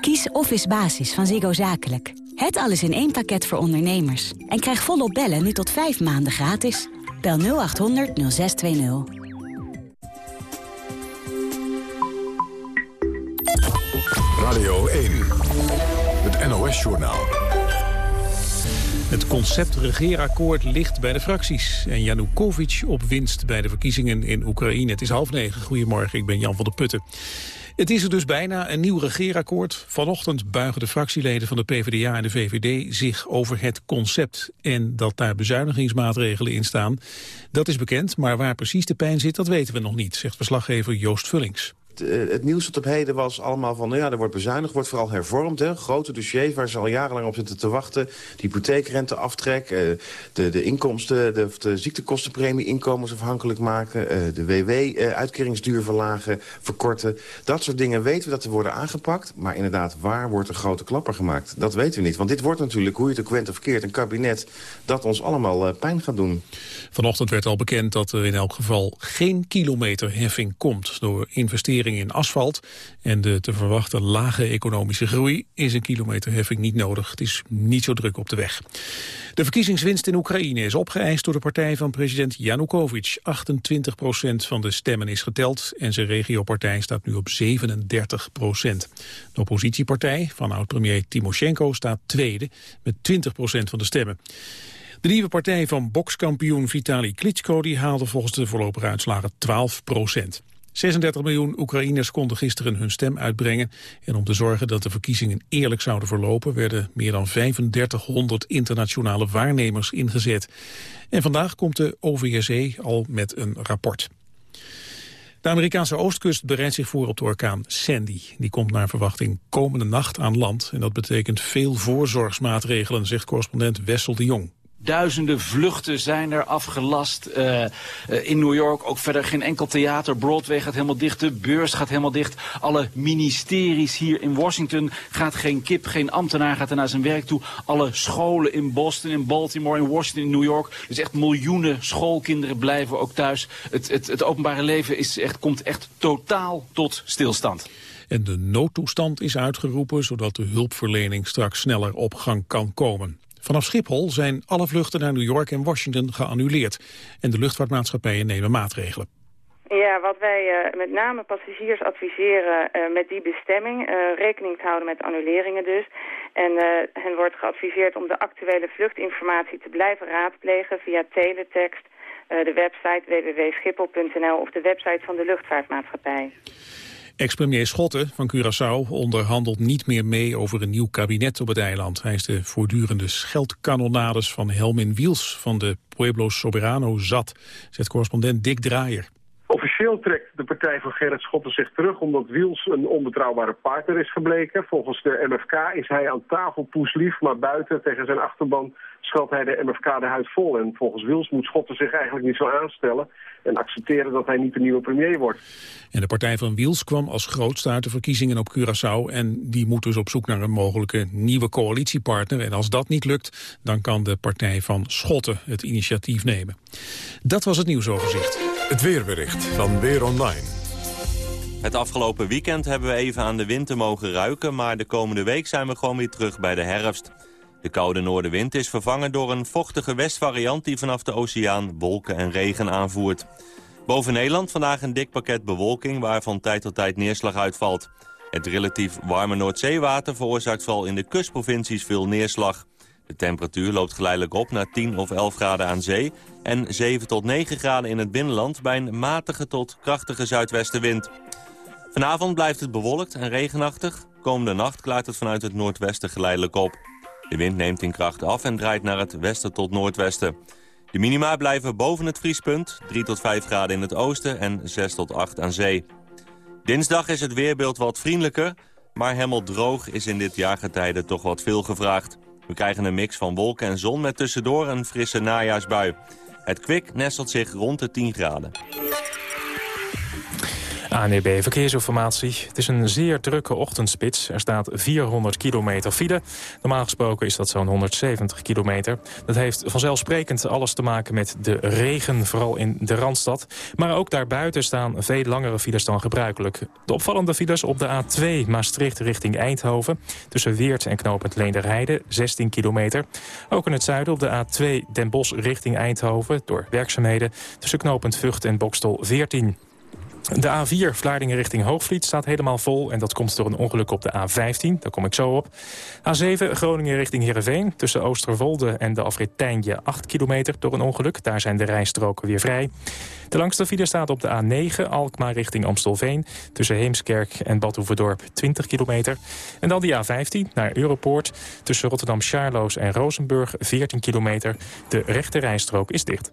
Kies Office Basis van Ziggo Zakelijk. Het alles in één pakket voor ondernemers. En krijg volop bellen nu tot 5 maanden gratis. Bel 0800 0620. Radio 1, het NOS-journaal. Het concept regeerakkoord ligt bij de fracties. En Janukovic op winst bij de verkiezingen in Oekraïne. Het is half negen. Goedemorgen, ik ben Jan van der Putten. Het is er dus bijna een nieuw regeerakkoord. Vanochtend buigen de fractieleden van de PvdA en de VVD zich over het concept. En dat daar bezuinigingsmaatregelen in staan, dat is bekend. Maar waar precies de pijn zit, dat weten we nog niet, zegt verslaggever Joost Vullings. Het, het nieuws tot op heden was allemaal van... Nou ja, er wordt bezuinigd, wordt vooral hervormd. Hè? Grote dossiers waar ze al jarenlang op zitten te wachten. De hypotheekrenteaftrek, eh, de, de inkomsten, de, de ziektekostenpremie inkomensafhankelijk maken... Eh, de WW-uitkeringsduur eh, verlagen, verkorten. Dat soort dingen weten we dat er worden aangepakt. Maar inderdaad, waar wordt een grote klapper gemaakt? Dat weten we niet. Want dit wordt natuurlijk, hoe je het ook went of verkeerd... een kabinet dat ons allemaal pijn gaat doen. Vanochtend werd al bekend dat er in elk geval geen kilometerheffing komt... door investeringen in asfalt en de te verwachten lage economische groei is een kilometerheffing niet nodig. Het is niet zo druk op de weg. De verkiezingswinst in Oekraïne is opgeëist door de partij van president Janukovic. 28 procent van de stemmen is geteld en zijn regiopartij staat nu op 37 procent. De oppositiepartij van oud-premier Timoshenko staat tweede met 20 procent van de stemmen. De nieuwe partij van bokskampioen Vitali Klitschko die haalde volgens de voorlopige uitslagen 12 procent. 36 miljoen Oekraïners konden gisteren hun stem uitbrengen. En om te zorgen dat de verkiezingen eerlijk zouden verlopen... werden meer dan 3500 internationale waarnemers ingezet. En vandaag komt de OVSE al met een rapport. De Amerikaanse oostkust bereidt zich voor op de orkaan Sandy. Die komt naar verwachting komende nacht aan land. En dat betekent veel voorzorgsmaatregelen, zegt correspondent Wessel de Jong. Duizenden vluchten zijn er afgelast uh, in New York. Ook verder geen enkel theater. Broadway gaat helemaal dicht. De beurs gaat helemaal dicht. Alle ministeries hier in Washington gaat geen kip. Geen ambtenaar gaat er naar zijn werk toe. Alle scholen in Boston, in Baltimore, in Washington, in New York. Dus echt miljoenen schoolkinderen blijven ook thuis. Het, het, het openbare leven is echt, komt echt totaal tot stilstand. En de noodtoestand is uitgeroepen, zodat de hulpverlening straks sneller op gang kan komen. Vanaf Schiphol zijn alle vluchten naar New York en Washington geannuleerd. En de luchtvaartmaatschappijnen nemen maatregelen. Ja, wat wij uh, met name passagiers adviseren uh, met die bestemming, uh, rekening te houden met annuleringen dus. En hen wordt geadviseerd om de actuele vluchtinformatie te blijven raadplegen via teletext, de website www.schiphol.nl of de website van de luchtvaartmaatschappij. Ex-premier Schotten van Curaçao onderhandelt niet meer mee over een nieuw kabinet op het eiland. Hij is de voortdurende scheldkanonades van Helmin Wiels van de Pueblo Soberano zat, zegt correspondent Dick Draaier. Officieel trekt de partij van Gerrit Schotten zich terug omdat Wiels een onbetrouwbare partner is gebleken. Volgens de MFK is hij aan tafel poeslief, maar buiten tegen zijn achterban schat hij de MFK de huid vol. En volgens Wils moet Schotten zich eigenlijk niet zo aanstellen en accepteren dat hij niet de nieuwe premier wordt. En de partij van Wiels kwam als grootste uit de verkiezingen op Curaçao en die moet dus op zoek naar een mogelijke nieuwe coalitiepartner. En als dat niet lukt, dan kan de partij van Schotten het initiatief nemen. Dat was het nieuwsoverzicht. Het weerbericht van Weer Online. Het afgelopen weekend hebben we even aan de winter mogen ruiken... maar de komende week zijn we gewoon weer terug bij de herfst. De koude noordenwind is vervangen door een vochtige westvariant... die vanaf de oceaan wolken en regen aanvoert. Boven Nederland vandaag een dik pakket bewolking... waar van tijd tot tijd neerslag uitvalt. Het relatief warme Noordzeewater veroorzaakt vooral in de kustprovincies veel neerslag. De temperatuur loopt geleidelijk op naar 10 of 11 graden aan zee... en 7 tot 9 graden in het binnenland bij een matige tot krachtige zuidwestenwind. Vanavond blijft het bewolkt en regenachtig. Komende nacht klaart het vanuit het noordwesten geleidelijk op. De wind neemt in kracht af en draait naar het westen tot noordwesten. De minima blijven boven het vriespunt, 3 tot 5 graden in het oosten en 6 tot 8 aan zee. Dinsdag is het weerbeeld wat vriendelijker, maar helemaal droog is in dit jaargetijde toch wat veel gevraagd. We krijgen een mix van wolken en zon met tussendoor een frisse najaarsbui. Het kwik nestelt zich rond de 10 graden. ANEB Verkeersinformatie. Het is een zeer drukke ochtendspits. Er staat 400 kilometer file. Normaal gesproken is dat zo'n 170 kilometer. Dat heeft vanzelfsprekend alles te maken met de regen, vooral in de Randstad. Maar ook daarbuiten staan veel langere files dan gebruikelijk. De opvallende files op de A2 Maastricht richting Eindhoven... tussen Weert en knooppunt Leenderheide, 16 kilometer. Ook in het zuiden op de A2 Den Bosch richting Eindhoven... door werkzaamheden tussen knooppunt Vught en Bokstel 14 de A4 Vlaardingen richting Hoogvliet staat helemaal vol... en dat komt door een ongeluk op de A15, daar kom ik zo op. A7 Groningen richting Heerenveen, tussen Oosterwolde en de afrit Tijnje 8 kilometer door een ongeluk. Daar zijn de rijstroken weer vrij. De langste file staat op de A9 Alkmaar richting Amstelveen... tussen Heemskerk en Badhoevedorp 20 kilometer. En dan die A15 naar Europoort, tussen Rotterdam-Charloes en Rozenburg 14 kilometer. De rechte rijstrook is dicht.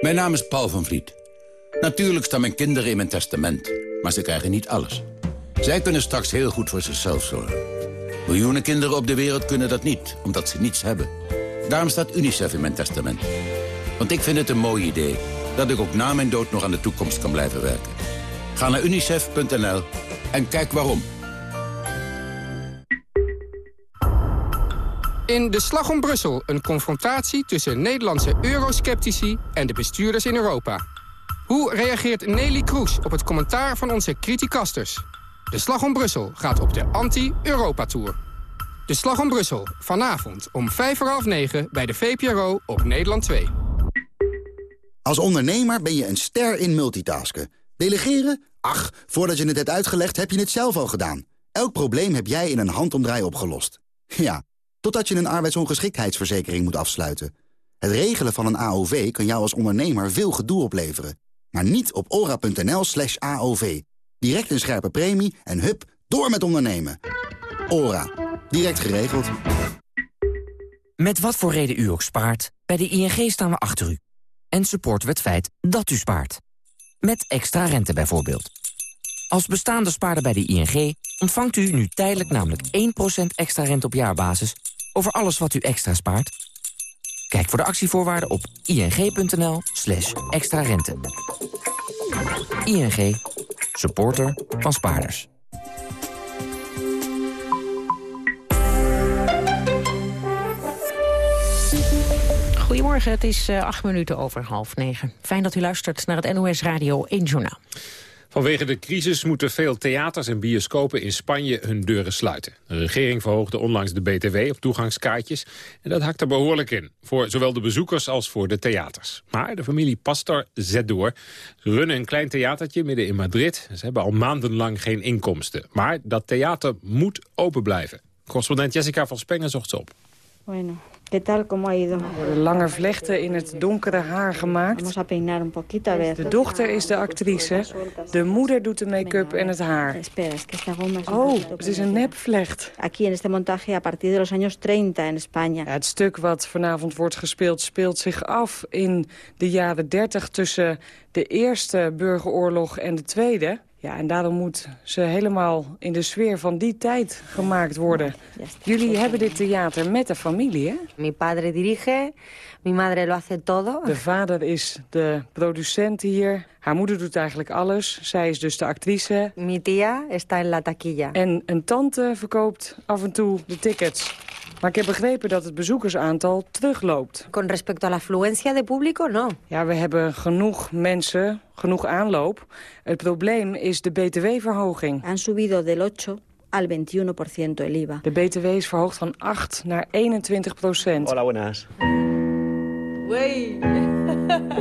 Mijn naam is Paul van Vliet. Natuurlijk staan mijn kinderen in mijn testament, maar ze krijgen niet alles. Zij kunnen straks heel goed voor zichzelf zorgen. Miljoenen kinderen op de wereld kunnen dat niet, omdat ze niets hebben. Daarom staat UNICEF in mijn testament. Want ik vind het een mooi idee dat ik ook na mijn dood nog aan de toekomst kan blijven werken. Ga naar unicef.nl en kijk waarom. In De Slag om Brussel een confrontatie tussen Nederlandse eurosceptici en de bestuurders in Europa. Hoe reageert Nelly Kroes op het commentaar van onze criticasters? De Slag om Brussel gaat op de anti-Europa-tour. De Slag om Brussel, vanavond om vijf voor half negen bij de VPRO op Nederland 2. Als ondernemer ben je een ster in multitasken. Delegeren? Ach, voordat je het hebt uitgelegd heb je het zelf al gedaan. Elk probleem heb jij in een handomdraai opgelost. Ja, totdat je een arbeidsongeschiktheidsverzekering moet afsluiten. Het regelen van een AOV kan jou als ondernemer veel gedoe opleveren. Maar niet op ora.nl slash AOV. Direct een scherpe premie en hup, door met ondernemen. Ora. Direct geregeld. Met wat voor reden u ook spaart, bij de ING staan we achter u. En supporten we het feit dat u spaart. Met extra rente bijvoorbeeld. Als bestaande spaarder bij de ING ontvangt u nu tijdelijk namelijk 1% extra rente op jaarbasis over alles wat u extra spaart. Kijk voor de actievoorwaarden op ing.nl slash extra rente. ING, supporter van spaarders. Goedemorgen, het is uh, acht minuten over half negen. Fijn dat u luistert naar het NOS Radio 1 Journaal. Vanwege de crisis moeten veel theaters en bioscopen in Spanje hun deuren sluiten. De regering verhoogde onlangs de BTW op toegangskaartjes en dat hakt er behoorlijk in. Voor zowel de bezoekers als voor de theaters. Maar de familie Pastor zet door. Ze runnen een klein theatertje midden in Madrid. Ze hebben al maandenlang geen inkomsten. Maar dat theater moet open blijven. Correspondent Jessica van Spengen zocht ze op. Bueno, ¿qué tal? ¿Cómo ha ido? worden lange vlechten in het donkere haar gemaakt. Vamos a peinar un poquito, a ver. De dochter is de actrice. De moeder doet de make-up en het haar. Espera, es que esta goma es Oh, het is een nepvlecht. Aquí en este montaje a partir de los años 30 en España. Ja, het stuk wat vanavond wordt gespeeld speelt zich af in de jaren 30 tussen de eerste burgeroorlog en de tweede. Ja, en daarom moet ze helemaal in de sfeer van die tijd gemaakt worden. Jullie hebben dit theater met de familie, hè? Mi padre dirige, mi madre lo hace todo. De vader is de producent hier. Haar moeder doet eigenlijk alles. Zij is dus de actrice. Mi tía está en la taquilla. En een tante verkoopt af en toe de tickets. Maar ik heb begrepen dat het bezoekersaantal terugloopt. Con respecto a la afluencia de público, no. Ja, we hebben genoeg mensen, genoeg aanloop. Het probleem is de btw-verhoging. Han subido del 8 al 21% el IVA. De btw is verhoogd van 8 naar 21 procent. Hola, buenas.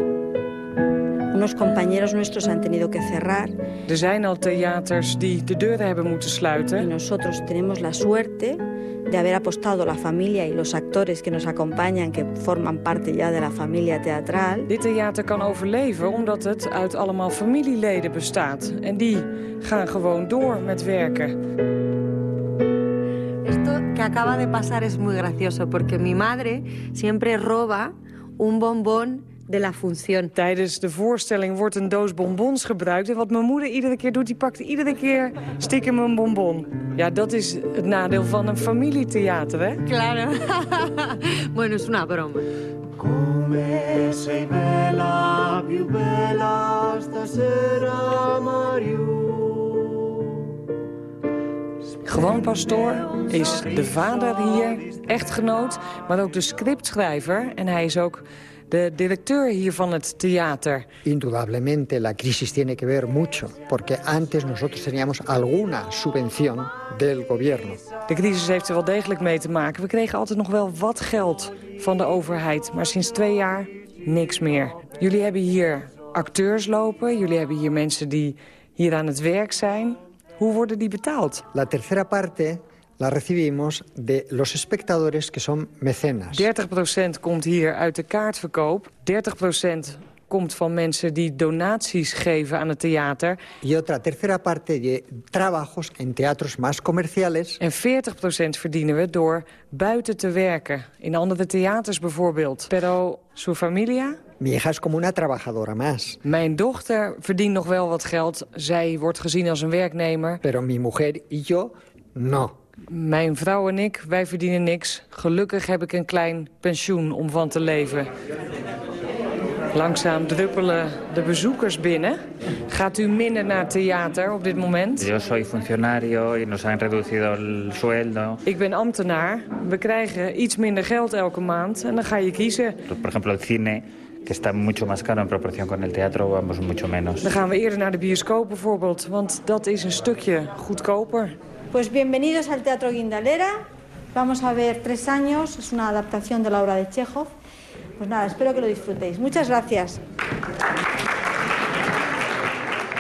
Unos compañeros nuestros han tenido que cerrar. Er zijn al theaters die de deuren hebben moeten Y sluiten. nosotros tenemos la suerte de haber apostado la familia y los actores que nos acompañan, que forman parte ya de la familia teatral. Dit theater kan overleven omdat het uit allemaal familieleden bestaat. En die gaan gewoon door met werken. Esto que acaba de pasar es muy gracioso porque mi madre siempre roba un bombón de la función. Tijdens de voorstelling wordt een doos bonbons gebruikt. En wat mijn moeder iedere keer doet, die pakt iedere keer stiekem een bonbon. Ja, dat is het nadeel van een familietheater, hè? Claro. bueno, es una broma. Come sei bella, più bella stasera, Mario. Gewoon pastoor is de vader hier, echtgenoot, maar ook de scriptschrijver. En hij is ook de directeur hier van het theater. Indudablemente la crisis tiene que ver mucho, porque antes nosotros teníamos alguna subvención del gobierno. De crisis heeft er wel degelijk mee te maken. We kregen altijd nog wel wat geld van de overheid, maar sinds twee jaar niks meer. Jullie hebben hier acteurs lopen, jullie hebben hier mensen die hier aan het werk zijn. Hoe worden die betaald? La tercera parte la recibimos de los espectadores que son mecenas. 30% komt hier uit de kaartverkoop. 30% komt van mensen die donaties geven aan het theater. Y otra tercera parte de trabajos en teatros más comerciales. En 40% verdienen we door buiten te werken. In andere theaters bijvoorbeeld. Pero su familia? Mi hija es como una trabajadora más. Mijn dochter verdient nog wel wat geld. Zij wordt gezien als een werknemer. Pero mi mujer y yo, no. Mijn vrouw en ik, wij verdienen niks. Gelukkig heb ik een klein pensioen om van te leven. Langzaam druppelen de bezoekers binnen. Gaat u minder naar theater op dit moment? Yo soy funcionario y nos han reducido el sueldo. Ik ben ambtenaar. We krijgen iets minder geld elke maand en dan ga je kiezen. Por ejemplo, el cine, que está mucho más caro en proporción con el teatro, vamos mucho menos. Dan gaan we eerder naar de bioscoop bijvoorbeeld, want dat is een stukje goedkoper. Pues bienvenidos al Teatro Guindalera. Vamos a ver Tres años, es una adaptación de la obra de Chekhov. Pues nada, espero que lo disfrutéis. Muchas gracias.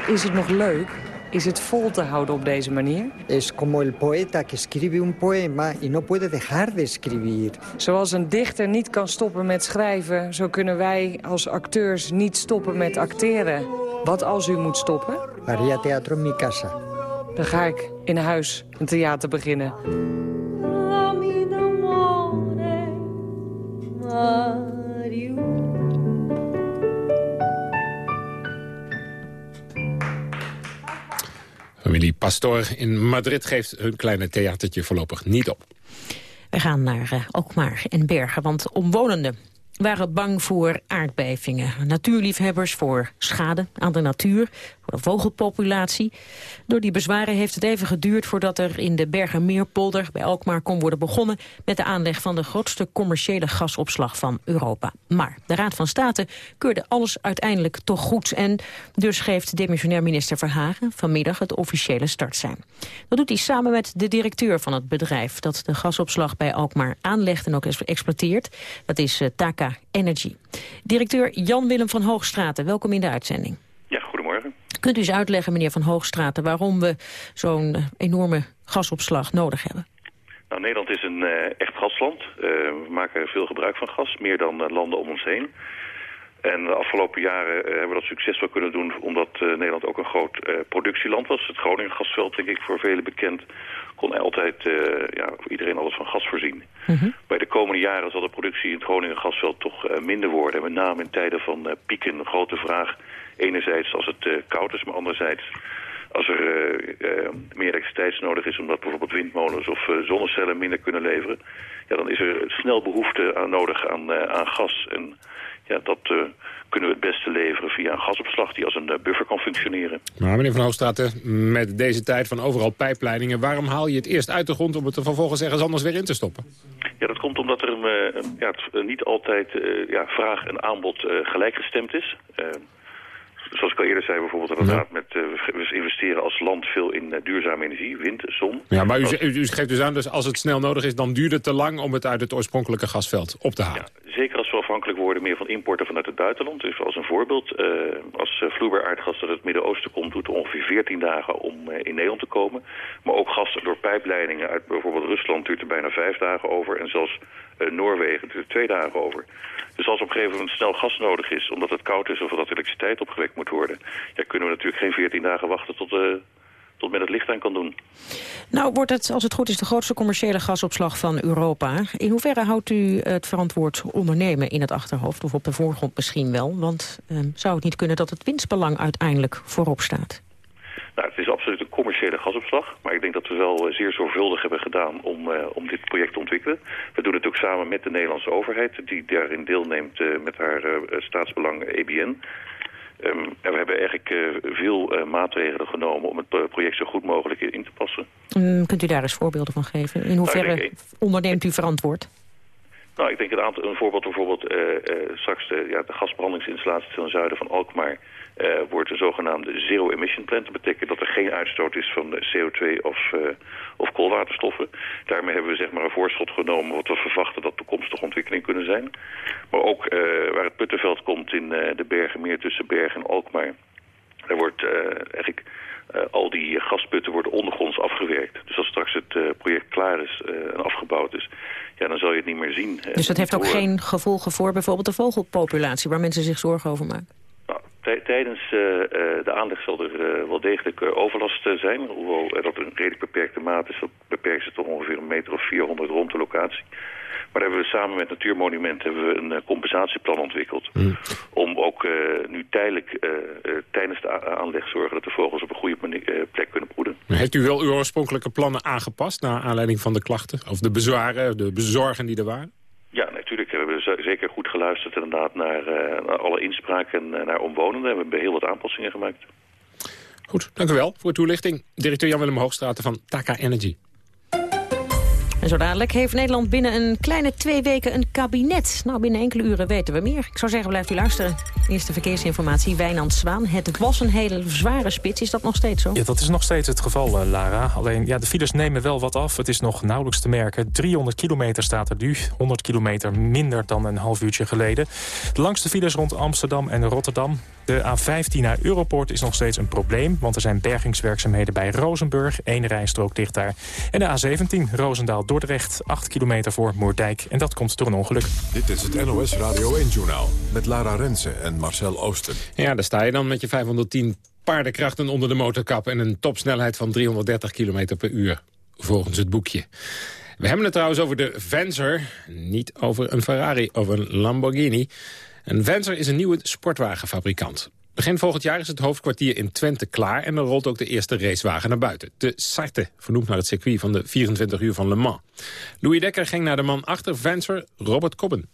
Is het nog leuk? Is het vol te houden op deze manier? Es como el poeta que escribe un poema y no puede dejar de escribir. Zoals een dichter niet kan stoppen met schrijven... zo kunnen wij als acteurs niet stoppen met acteren. Wat als u moet stoppen? Haría teatro en mi casa. Dan ga ik in huis een theater beginnen. Familie Pastor in Madrid geeft hun kleine theatertje voorlopig niet op. We gaan naar uh, Alkmaar en Bergen, want omwonenden waren bang voor aardbevingen. Natuurliefhebbers voor schade aan de natuur, voor de vogelpopulatie. Door die bezwaren heeft het even geduurd voordat er in de Bergenmeerpolder bij Alkmaar kon worden begonnen met de aanleg van de grootste commerciële gasopslag van Europa. Maar de Raad van State keurde alles uiteindelijk toch goed en dus geeft demissionair minister Verhagen vanmiddag het officiële startsein. Dat doet hij samen met de directeur van het bedrijf dat de gasopslag bij Alkmaar aanlegt en ook exploiteert. Dat is uh, Taka Energy. Directeur Jan-Willem van Hoogstraten, welkom in de uitzending. Kunt u eens uitleggen, meneer van Hoogstraten, waarom we zo'n uh, enorme gasopslag nodig hebben? Nou, Nederland is een uh, echt gasland. Uh, we maken veel gebruik van gas, meer dan landen om ons heen. En de afgelopen jaren hebben we dat succesvol kunnen doen... omdat Nederland ook een groot productieland was. Het Groningen gasveld, denk ik, voor velen bekend kon altijd ja, iedereen alles van gas voorzien. -hmm. Bij de komende jaren zal de productie in het Groningen gasveld toch minder worden. En met name in tijden van pieken, grote vraag. Enerzijds als het koud is, maar anderzijds als er meer elektriciteit nodig is... omdat bijvoorbeeld windmolens of zonnecellen minder kunnen leveren... Ja, dan is er snel behoefte aan nodig aan, aan gas. En ja, dat eh, kunnen we het beste leveren via een gasopslag die als een eh, buffer kan functioneren. Maar meneer Van Hoogstraten, met deze tijd van overal pijpleidingen... waarom haal je het eerst uit de grond om het er vervolgens ergens anders weer in te stoppen? Ja, dat komt omdat er eh, ja, eh, niet altijd eh, ja, vraag en aanbod eh, gelijkgestemd is. Zoals ik al eerder zei, bijvoorbeeld inderdaad, met, eh, we investeren als land veel in eh, duurzame energie, wind, zon. Ja, maar u, u, u geeft dus aan, dus als het snel nodig is... dan duurt het te lang om het uit het oorspronkelijke gasveld op te halen. Zeker als we afhankelijk worden meer van importen vanuit het buitenland. Dus als een voorbeeld, eh, als vloeibaar aardgas uit het Midden-Oosten komt... doet het ongeveer 14 dagen om in Nederland te komen. Maar ook gas door pijpleidingen uit bijvoorbeeld Rusland duurt er bijna vijf dagen over. En zelfs Noorwegen duurt er twee dagen over. Dus als op een gegeven moment snel gas nodig is... omdat het koud is of omdat elektriciteit opgewekt moet worden... Ja, kunnen we natuurlijk geen 14 dagen wachten tot... eh, tot men het licht aan kan doen. Nou wordt het, als het goed is, de grootste commerciële gasopslag van Europa. In hoeverre houdt u het verantwoord ondernemen in het achterhoofd... of op de voorgrond misschien wel? Want eh, zou het niet kunnen dat het winstbelang uiteindelijk voorop staat? Nou, het is absoluut een commerciële gasopslag. Maar ik denk dat we wel eh, zeer zorgvuldig hebben gedaan om, uh, om dit project te ontwikkelen. We doen het ook samen met de Nederlandse overheid... die daarin deelneemt uh, met haar staatsbelang EBN... Um, en we hebben eigenlijk veel maatregelen genomen om het project zo goed mogelijk in te passen. Um, kunt u daar eens voorbeelden van geven? In hoeverre nou, onderneemt u verantwoord? Nou, ik denk een, aantal, een voorbeeld bijvoorbeeld uh, straks de, ja, de gasbrandingsinstallatie ten zuiden van Alkmaar wordt een zogenaamde zero emission plant. Dat betekent dat er geen uitstoot is van CO2 of, of koolwaterstoffen. Daarmee hebben we zeg maar een voorschot genomen wat we verwachten dat toekomstige ontwikkeling kunnen zijn. Maar ook uh, waar het Puttenveld komt in de Bergenmeer tussen Bergen en Alkmaar. Daar wordt eigenlijk al die gasputten worden ondergronds afgewerkt. Dus als straks het project klaar is en afgebouwd is, ja, dan zal je het niet meer zien. Dus dat heeft ook geen gevolgen voor bijvoorbeeld de vogelpopulatie waar mensen zich zorgen over maken? Tijdens uh, de aanleg zal er uh, wel degelijk uh, overlast zijn. Hoewel dat een redelijk beperkte maat is. Dat beperkt zich toch ongeveer een meter of 400 rond de locatie. Maar daar hebben we samen met Natuurmonument hebben we een compensatieplan ontwikkeld. Mm. Om ook nu tijdelijk tijdens de aanleg zorgen dat de vogels op een goede plek kunnen broeden. Heeft u wel uw oorspronkelijke plannen aangepast naar aanleiding van de klachten? Of de bezwaren, de bezorgen die er waren? Ja, natuurlijk. We hebben zeker goed geluisterd inderdaad naar, naar alle inspraken en uh, naar omwonenden. We hebben heel wat aanpassingen gemaakt. Goed, dank u wel voor de toelichting. Directeur Jan-Willem Hoogstraten van Taka Energy. En zo dadelijk heeft Nederland binnen een kleine twee weken een kabinet. Nou, binnen enkele uren weten we meer. Ik zou zeggen, blijft u luisteren. Eerste verkeersinformatie, Wijnand Zwaan. Het was een hele zware spits. Is dat nog steeds zo? Ja, dat is nog steeds het geval, uh, Lara. Alleen, ja, de files nemen wel wat af. Het is nog nauwelijks te merken. 300 kilometer staat er nu. 100 kilometer minder dan een half uurtje geleden. De langste files rond Amsterdam en Rotterdam. De A15 naar Europoort is nog steeds een probleem... want er zijn bergingswerkzaamheden bij Rozenburg. Eén rijstrook dicht daar. En de A17 Roosendaal-Dordrecht, 8 kilometer voor Moerdijk. En dat komt door een ongeluk. Dit is het NOS Radio 1-journaal met Lara Rensen en Marcel Oosten. Ja, daar sta je dan met je 510 paardenkrachten onder de motorkap... en een topsnelheid van 330 km per uur, volgens het boekje. We hebben het trouwens over de Vencer, niet over een Ferrari of een Lamborghini... Een Vencer is een nieuwe sportwagenfabrikant. Begin volgend jaar is het hoofdkwartier in Twente klaar... en dan rolt ook de eerste racewagen naar buiten. De Sarte, vernoemd naar het circuit van de 24 uur van Le Mans. Louis Dekker ging naar de man achter Vencer, Robert Cobben.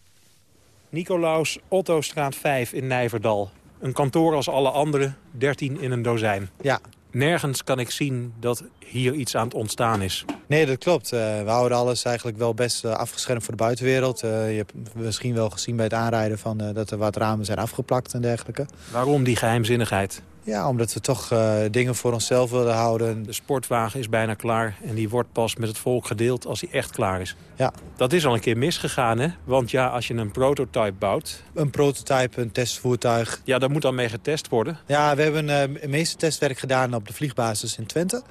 Nicolaus Ottostraat 5 in Nijverdal. Een kantoor als alle andere, 13 in een dozijn. Ja. Nergens kan ik zien dat hier iets aan het ontstaan is. Nee, dat klopt. Uh, we houden alles eigenlijk wel best uh, afgeschermd voor de buitenwereld. Uh, je hebt misschien wel gezien bij het aanrijden van, dat er wat ramen zijn afgeplakt en dergelijke. Waarom die geheimzinnigheid? Ja, omdat we toch uh, dingen voor onszelf willen houden. De sportwagen is bijna klaar en die wordt pas met het volk gedeeld als hij echt klaar is. Ja. Dat is al een keer misgegaan, hè? Want ja, als je een prototype bouwt... Een prototype, een testvoertuig. Ja, daar moet dan mee getest worden. Ja, we hebben uh, het meeste testwerk gedaan op de vliegbasis in Twente.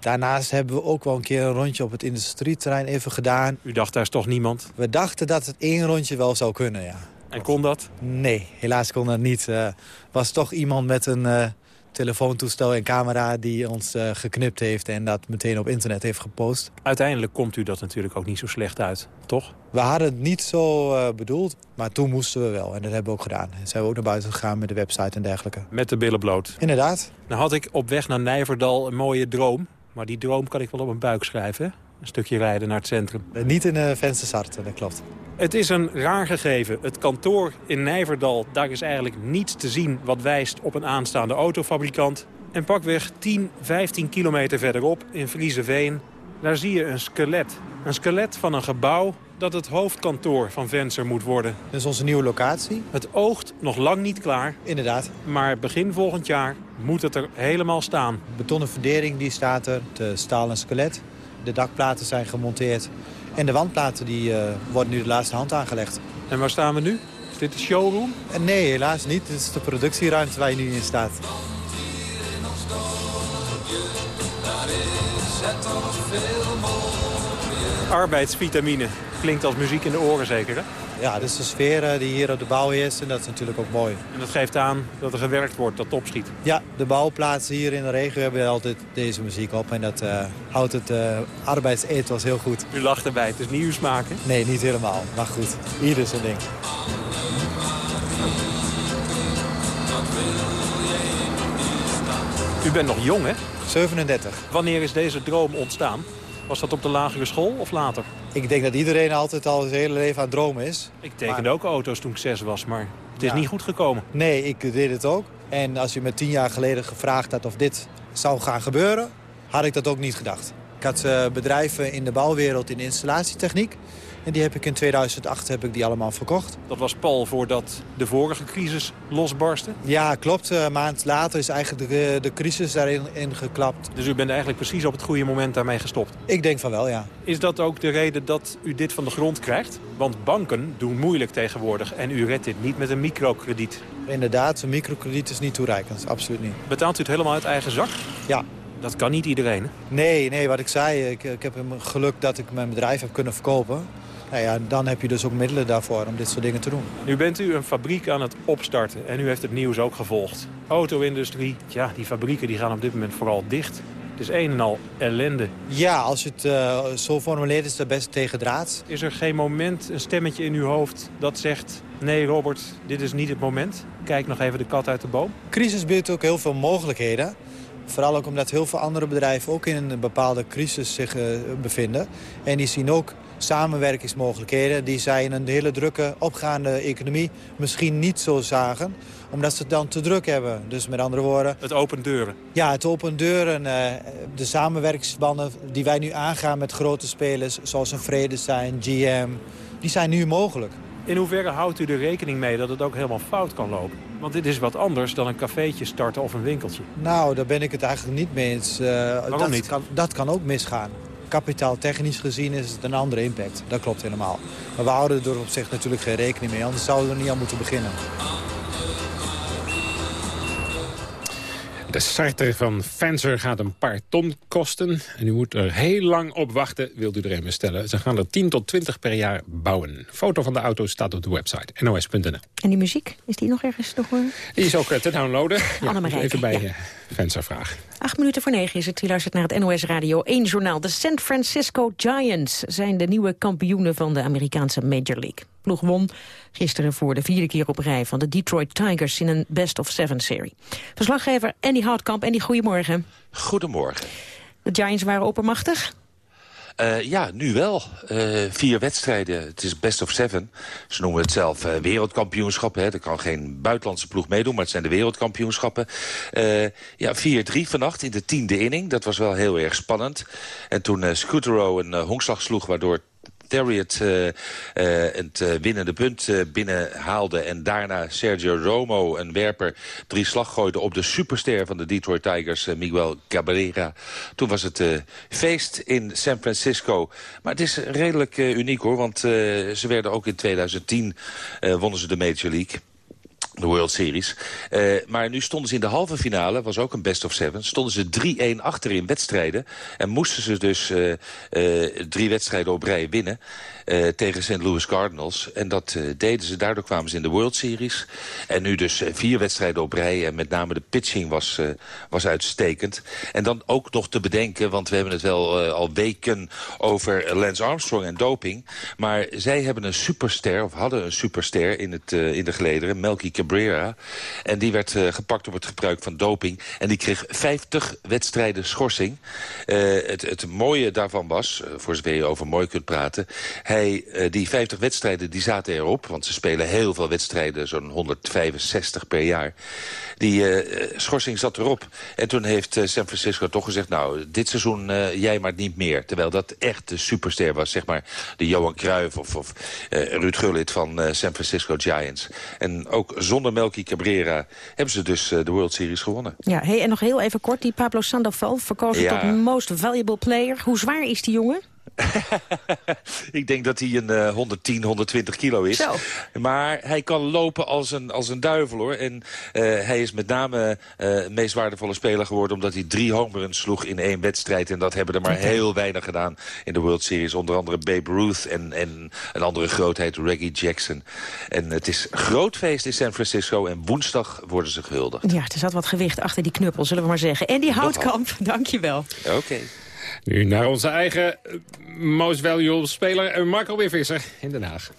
Daarnaast hebben we ook wel een keer een rondje op het industrieterrein even gedaan. U dacht, daar is toch niemand? We dachten dat het één rondje wel zou kunnen, ja. En kon dat? Nee, helaas kon dat niet. Er uh, was toch iemand met een uh, telefoontoestel en camera die ons uh, geknipt heeft... en dat meteen op internet heeft gepost. Uiteindelijk komt u dat natuurlijk ook niet zo slecht uit, toch? We hadden het niet zo bedoeld, maar toen moesten we wel. En dat hebben we ook gedaan. En zijn we ook naar buiten gegaan met de website en dergelijke. Met de billen bloot? Inderdaad. Nou had ik op weg naar Nijverdal een mooie droom. Maar die droom kan ik wel op een buik schrijven. Een stukje rijden naar het centrum. Niet in uh, Venstersart, dat klopt. Het is een raar gegeven. Het kantoor in Nijverdal, daar is eigenlijk niets te zien... wat wijst op een aanstaande autofabrikant. En pakweg 10, 15 kilometer verderop in Frieseveen... daar zie je een skelet. Een skelet van een gebouw dat het hoofdkantoor van Venster moet worden. Dat is onze nieuwe locatie. Het oogt nog lang niet klaar. Inderdaad. Maar begin volgend jaar moet het er helemaal staan. De betonnen fundering die staat er, het stalen skelet. De dakplaten zijn gemonteerd. En de wandplaten die, uh, worden nu de laatste hand aangelegd. En waar staan we nu? Is dit de showroom? Nee, helaas niet. Dit is de productieruimte waar je nu in staat. Arbeidsvitamine. Klinkt als muziek in de oren zeker, hè? Ja, dus de sfeer eh, die hier op de bouw is en dat is natuurlijk ook mooi. En dat geeft aan dat er gewerkt wordt, dat opschiet. Ja, de bouwplaatsen hier in de regio hebben altijd deze muziek op. En dat uh, houdt het uh, arbeidsethos heel goed. U lacht erbij, het is niet uw smaak, hè? Nee, niet helemaal. Maar goed, ieder zijn ding. U bent nog jong, hè? 37. Wanneer is deze droom ontstaan? Was dat op de lagere school of later? Ik denk dat iedereen altijd al zijn hele leven aan het dromen is. Ik tekende ook auto's toen ik zes was, maar het is niet goed gekomen. Nee, ik deed het ook. En als je me tien jaar geleden gevraagd had of dit zou gaan gebeuren... had ik dat ook niet gedacht. Ik had uh, bedrijven in de bouwwereld in installatietechniek. En die heb ik in 2008 heb ik die allemaal verkocht. Dat was Paul voordat de vorige crisis losbarstte? Ja, klopt. Een maand later is eigenlijk de, de crisis daarin in geklapt. Dus u bent eigenlijk precies op het goede moment daarmee gestopt? Ik denk van wel, ja. Is dat ook de reden dat u dit van de grond krijgt? Want banken doen moeilijk tegenwoordig en u redt dit niet met een microkrediet. Inderdaad, een microkrediet is niet toereikend. Absoluut niet. Betaalt u het helemaal uit eigen zak? Ja. Dat kan niet iedereen, Nee, nee, wat ik zei, ik, ik heb geluk dat ik mijn bedrijf heb kunnen verkopen. Nou ja, dan heb je dus ook middelen daarvoor om dit soort dingen te doen. Nu bent u een fabriek aan het opstarten en u heeft het nieuws ook gevolgd. Auto-industrie, ja, die fabrieken die gaan op dit moment vooral dicht. Het is een en al ellende. Ja, als je het uh, zo formuleert is het best tegen draad. Is er geen moment, een stemmetje in uw hoofd dat zegt... nee Robert, dit is niet het moment. Kijk nog even de kat uit de boom. Crisis biedt ook heel veel mogelijkheden. Vooral ook omdat heel veel andere bedrijven ook in een bepaalde crisis zich uh, bevinden. En die zien ook samenwerkingsmogelijkheden... die zij in een hele drukke, opgaande economie misschien niet zo zagen omdat ze het dan te druk hebben. Dus met andere woorden... Het open deuren. Ja, het open deuren. Uh, de samenwerkingsbanden die wij nu aangaan met grote spelers... zoals een Vredestein, GM, die zijn nu mogelijk. In hoeverre houdt u er rekening mee dat het ook helemaal fout kan lopen? Want dit is wat anders dan een cafeetje starten of een winkeltje. Nou, daar ben ik het eigenlijk niet mee eens. Uh, Waarom dat niet? Kan, dat kan ook misgaan kapitaaltechnisch gezien is het een andere impact. Dat klopt helemaal. Maar we houden er op zich natuurlijk geen rekening mee. Anders zouden we er niet aan moeten beginnen. De starter van Fencer gaat een paar ton kosten. En u moet er heel lang op wachten, wilt u er een bestellen. Ze gaan er 10 tot 20 per jaar bouwen. Foto van de auto staat op de website nos.nl. En die muziek, is die nog ergens te horen? Die is ook te downloaden. Ja, even bij ja. uh, Fencer vragen. Acht minuten voor negen is het. U luistert naar het NOS Radio 1 journaal. De San Francisco Giants zijn de nieuwe kampioenen van de Amerikaanse Major League. Ploeg won gisteren voor de vierde keer op rij van de Detroit Tigers in een best-of-seven-serie. Verslaggever Andy Houtkamp. Andy, goedemorgen. Goedemorgen. De Giants waren oppermachtig? Uh, ja, nu wel. Uh, vier wedstrijden. Het is best of seven. Ze noemen het zelf uh, wereldkampioenschap. Hè. Er kan geen buitenlandse ploeg meedoen, maar het zijn de wereldkampioenschappen. ja, 4-3 vannacht in de tiende inning. Dat was wel heel erg spannend. En toen Scutero een honkslag sloeg, waardoor Terriot uh, uh, het uh, winnende punt binnenhaalde... en daarna Sergio Romo, een werper, drie slag gooide... op de superster van de Detroit Tigers, Miguel Cabrera. Toen was het feest in San Francisco. Maar het is redelijk uniek, hoor, want ze werden ook in 2010... wonnen ze de Major League... De World Series. Uh, maar nu stonden ze in de halve finale, was ook een best of seven... stonden ze 3-1 achter in wedstrijden... en moesten ze dus uh, uh, drie wedstrijden op rij winnen... tegen St. Louis Cardinals. En dat deden ze. Daardoor kwamen ze in de World Series. En nu dus vier wedstrijden op rij. En met name de pitching was, was uitstekend. En dan ook nog te bedenken... want we hebben het wel al weken over Lance Armstrong en doping... maar zij hebben een superster, of hadden een superster in, het, in de gelederen... Melky Cabrera. En die werd gepakt op het gebruik van doping. En die kreeg 50 wedstrijden schorsing. het, het mooie daarvan was, voor zover je over mooi kunt praten... die 50 wedstrijden die zaten erop, want ze spelen heel veel wedstrijden... zo'n 165 per jaar. Die schorsing zat erop. En toen heeft San Francisco toch gezegd... nou, dit seizoen jij maar niet meer. Terwijl dat echt de superster was, zeg maar de Johan Cruijff... of, of Ruud Gullit van San Francisco Giants. En ook zonder Melky Cabrera hebben ze dus de World Series gewonnen. Ja, hey, en nog heel even kort, die Pablo Sandoval verkozen ja. tot Most Valuable Player. Hoe zwaar is die jongen? ik denk dat hij een uh, 110, 120 kilo is. Zo. Maar hij kan lopen als een, als een duivel, hoor. En uh, hij is met name uh, meest waardevolle speler geworden... omdat hij drie homeruns sloeg in één wedstrijd. En dat hebben er maar heel weinig gedaan in de World Series. Onder andere Babe Ruth en, en een andere grootheid, Reggie Jackson. En het is groot feest in San Francisco. En woensdag worden ze gehuldigd. Ja, er zat wat gewicht achter die knuppel, zullen we maar zeggen. En die Houtkamp, dank je wel. Oké. Nu naar onze eigen uh, most valuable speler, uh, Marco Weervisser in Den Haag.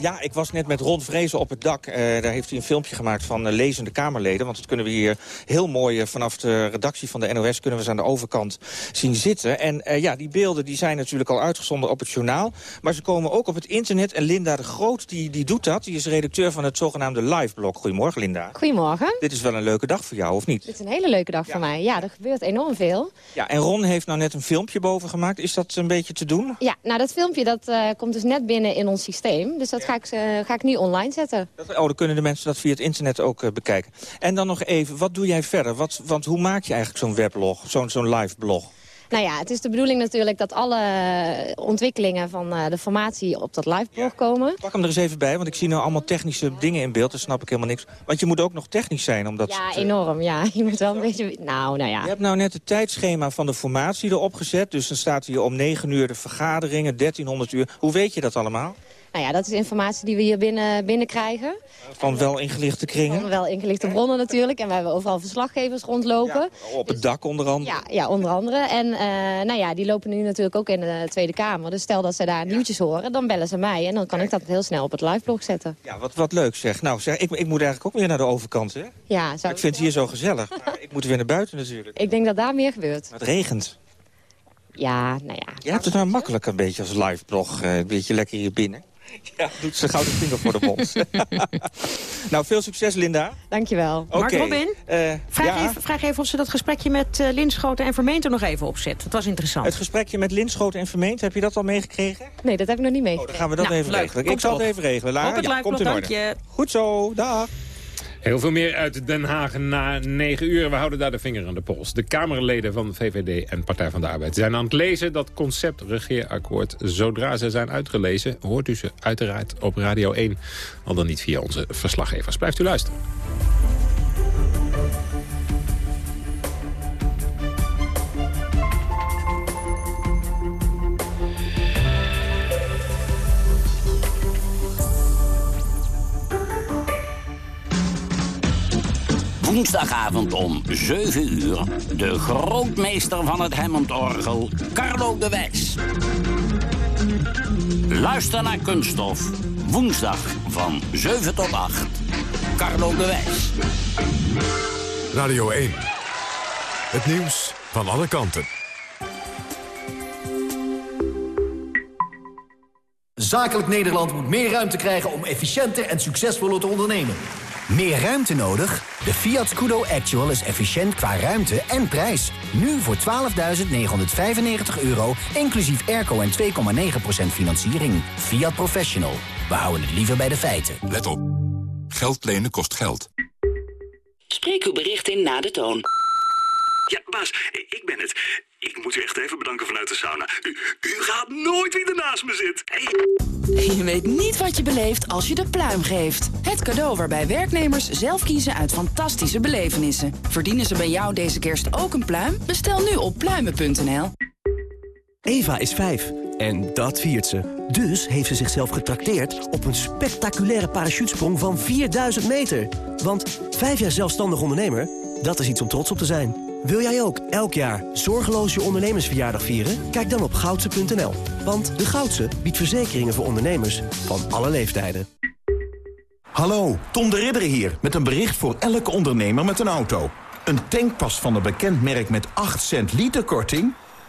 Ja, ik was net met Ron Vrezen op het dak. Uh, daar heeft hij een filmpje gemaakt van uh, lezende Kamerleden. Want dat kunnen we hier heel mooi uh, vanaf de redactie van de NOS... kunnen we ze aan de overkant zien zitten. En ja, die beelden die zijn natuurlijk al uitgezonden op het journaal. Maar ze komen ook op het internet. En Linda de Groot die, die doet dat. Die is redacteur van het zogenaamde Live-blog. Goedemorgen, Linda. Goedemorgen. Dit is wel een leuke dag voor jou, of niet? Dit is een hele leuke dag ja. voor mij. Ja, er gebeurt enorm veel. Ja, en Ron heeft nou net een filmpje boven gemaakt. Is dat een beetje te doen? Ja, nou dat filmpje dat komt dus net binnen in ons systeem. Dus dat ga ik, uh, ga ik nu online zetten. Dat, oh, dan kunnen de mensen dat via het internet ook uh, bekijken. En dan nog even, wat doe jij verder? Wat, want hoe maak je eigenlijk zo'n weblog, zo'n zo'n live blog? Nou ja, het is de bedoeling natuurlijk dat alle ontwikkelingen van uh, de formatie op dat liveblog komen. Pak hem er eens even bij, want ik zie nou allemaal technische dingen in beeld. Daar snap ik helemaal niks. Want je moet ook nog technisch zijn. Omdat ja, enorm. Ja, je moet wel een beetje... Nou, nou ja. Je hebt nou net het tijdschema van de formatie erop gezet. Dus dan staat hier om 9 uur de vergaderingen, 1300 uur. Hoe weet je dat allemaal? Nou ja, dat is informatie die we hier binnen, binnenkrijgen. Van wel ingelichte kringen? Van wel ingelichte bronnen natuurlijk. En we hebben overal verslaggevers rondlopen. Ja, op het dak onder andere? Ja, ja onder andere. En uh, nou ja, die lopen nu natuurlijk ook in de Tweede Kamer. Dus stel dat ze daar nieuwtjes horen, dan bellen ze mij. En dan kan ik dat heel snel op het liveblog zetten. Ja, wat, wat leuk zeg. Nou, zeg, ik, ik moet eigenlijk ook weer naar de overkant, hè? Ja, zou ik vind het hier zo gezellig. maar ik moet weer naar buiten natuurlijk. Ik denk dat daar meer gebeurt. het regent. Ja, nou ja. Je hebt het nou makkelijk een beetje als liveblog. Uh, een beetje lekker hier binnen. Ja, doet ze gouden vinger voor de mond. nou, veel succes, Linda. Dankjewel. Okay. Mark Robin, uh, vraag, ja? even, vraag even of ze dat gesprekje met uh, Linschoten en Vermeente nog even opzet. Dat was interessant. Het gesprekje met Linschoten en Vermeente, heb je dat al meegekregen? Nee, dat heb ik nog niet meegekregen. Oh, dan gaan we dat nou, even leuk. regelen. Komt ik zal op. het even regelen. Lara, ja, komt in dank orde. je. Goed zo, dag. Heel veel meer uit Den Haag na 9 uur. We houden daar de vinger aan de pols. De Kamerleden van VVD en Partij van de Arbeid zijn aan het lezen... dat concept regeerakkoord. Zodra ze zijn uitgelezen, hoort u ze uiteraard op Radio 1. Al dan niet via onze verslaggevers. Blijft u luisteren. Woensdagavond om 7 uur. De grootmeester van het Hammond-orgel, Carlo de Wijs. Luister naar Kunststof. Woensdag van 7 tot 8. Carlo de Wijs. Radio 1. Het nieuws van alle kanten. Zakelijk Nederland moet meer ruimte krijgen om efficiënter en succesvoller te ondernemen. Meer ruimte nodig? De Fiat Scudo Actual is efficiënt qua ruimte en prijs. Nu voor 12.995 euro, inclusief airco en 2,9% financiering. Fiat Professional. We houden het liever bij de feiten. Let op. Geld lenen kost geld. Spreek uw bericht in na de toon. Ja, baas, ik ben het. Ik moet u echt even bedanken vanuit de sauna. U, u gaat nooit wie ernaast me zit. Je weet niet wat je beleeft als je de pluim geeft. Het cadeau waarbij werknemers zelf kiezen uit fantastische belevenissen. Verdienen ze bij jou deze kerst ook een pluim? Bestel nu op pluimen.nl. Eva is vijf en dat viert ze. Dus heeft ze zichzelf getrakteerd op een spectaculaire parachutesprong van 4000 meter. Want vijf jaar zelfstandig ondernemer, dat is iets om trots op te zijn. Wil jij ook elk jaar zorgeloos je ondernemersverjaardag vieren? Kijk dan op goudse.nl. Want de Goudse biedt verzekeringen voor ondernemers van alle leeftijden. Hallo, Tom de Ridder hier, met een bericht voor elke ondernemer met een auto. Een tankpas van een bekend merk met 8 cent liter korting?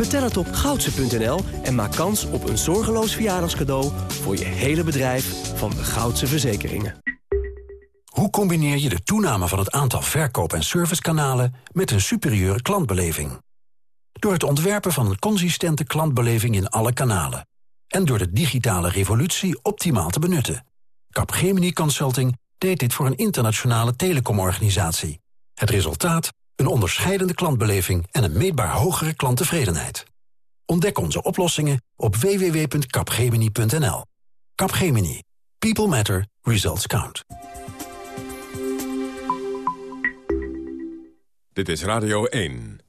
Vertel het op goudse.nl en maak kans op een zorgeloos verjaardagscadeau... voor je hele bedrijf van de Goudse Verzekeringen. Hoe combineer je de toename van het aantal verkoop- en servicekanalen... met een superieure klantbeleving? Door het ontwerpen van een consistente klantbeleving in alle kanalen. En door de digitale revolutie optimaal te benutten. Capgemini Consulting deed dit voor een internationale telecomorganisatie. Het resultaat? Een onderscheidende klantbeleving en een meetbaar hogere klanttevredenheid. Ontdek onze oplossingen op www.capgemini.nl. Capgemini. People matter. Results count. Dit is Radio 1.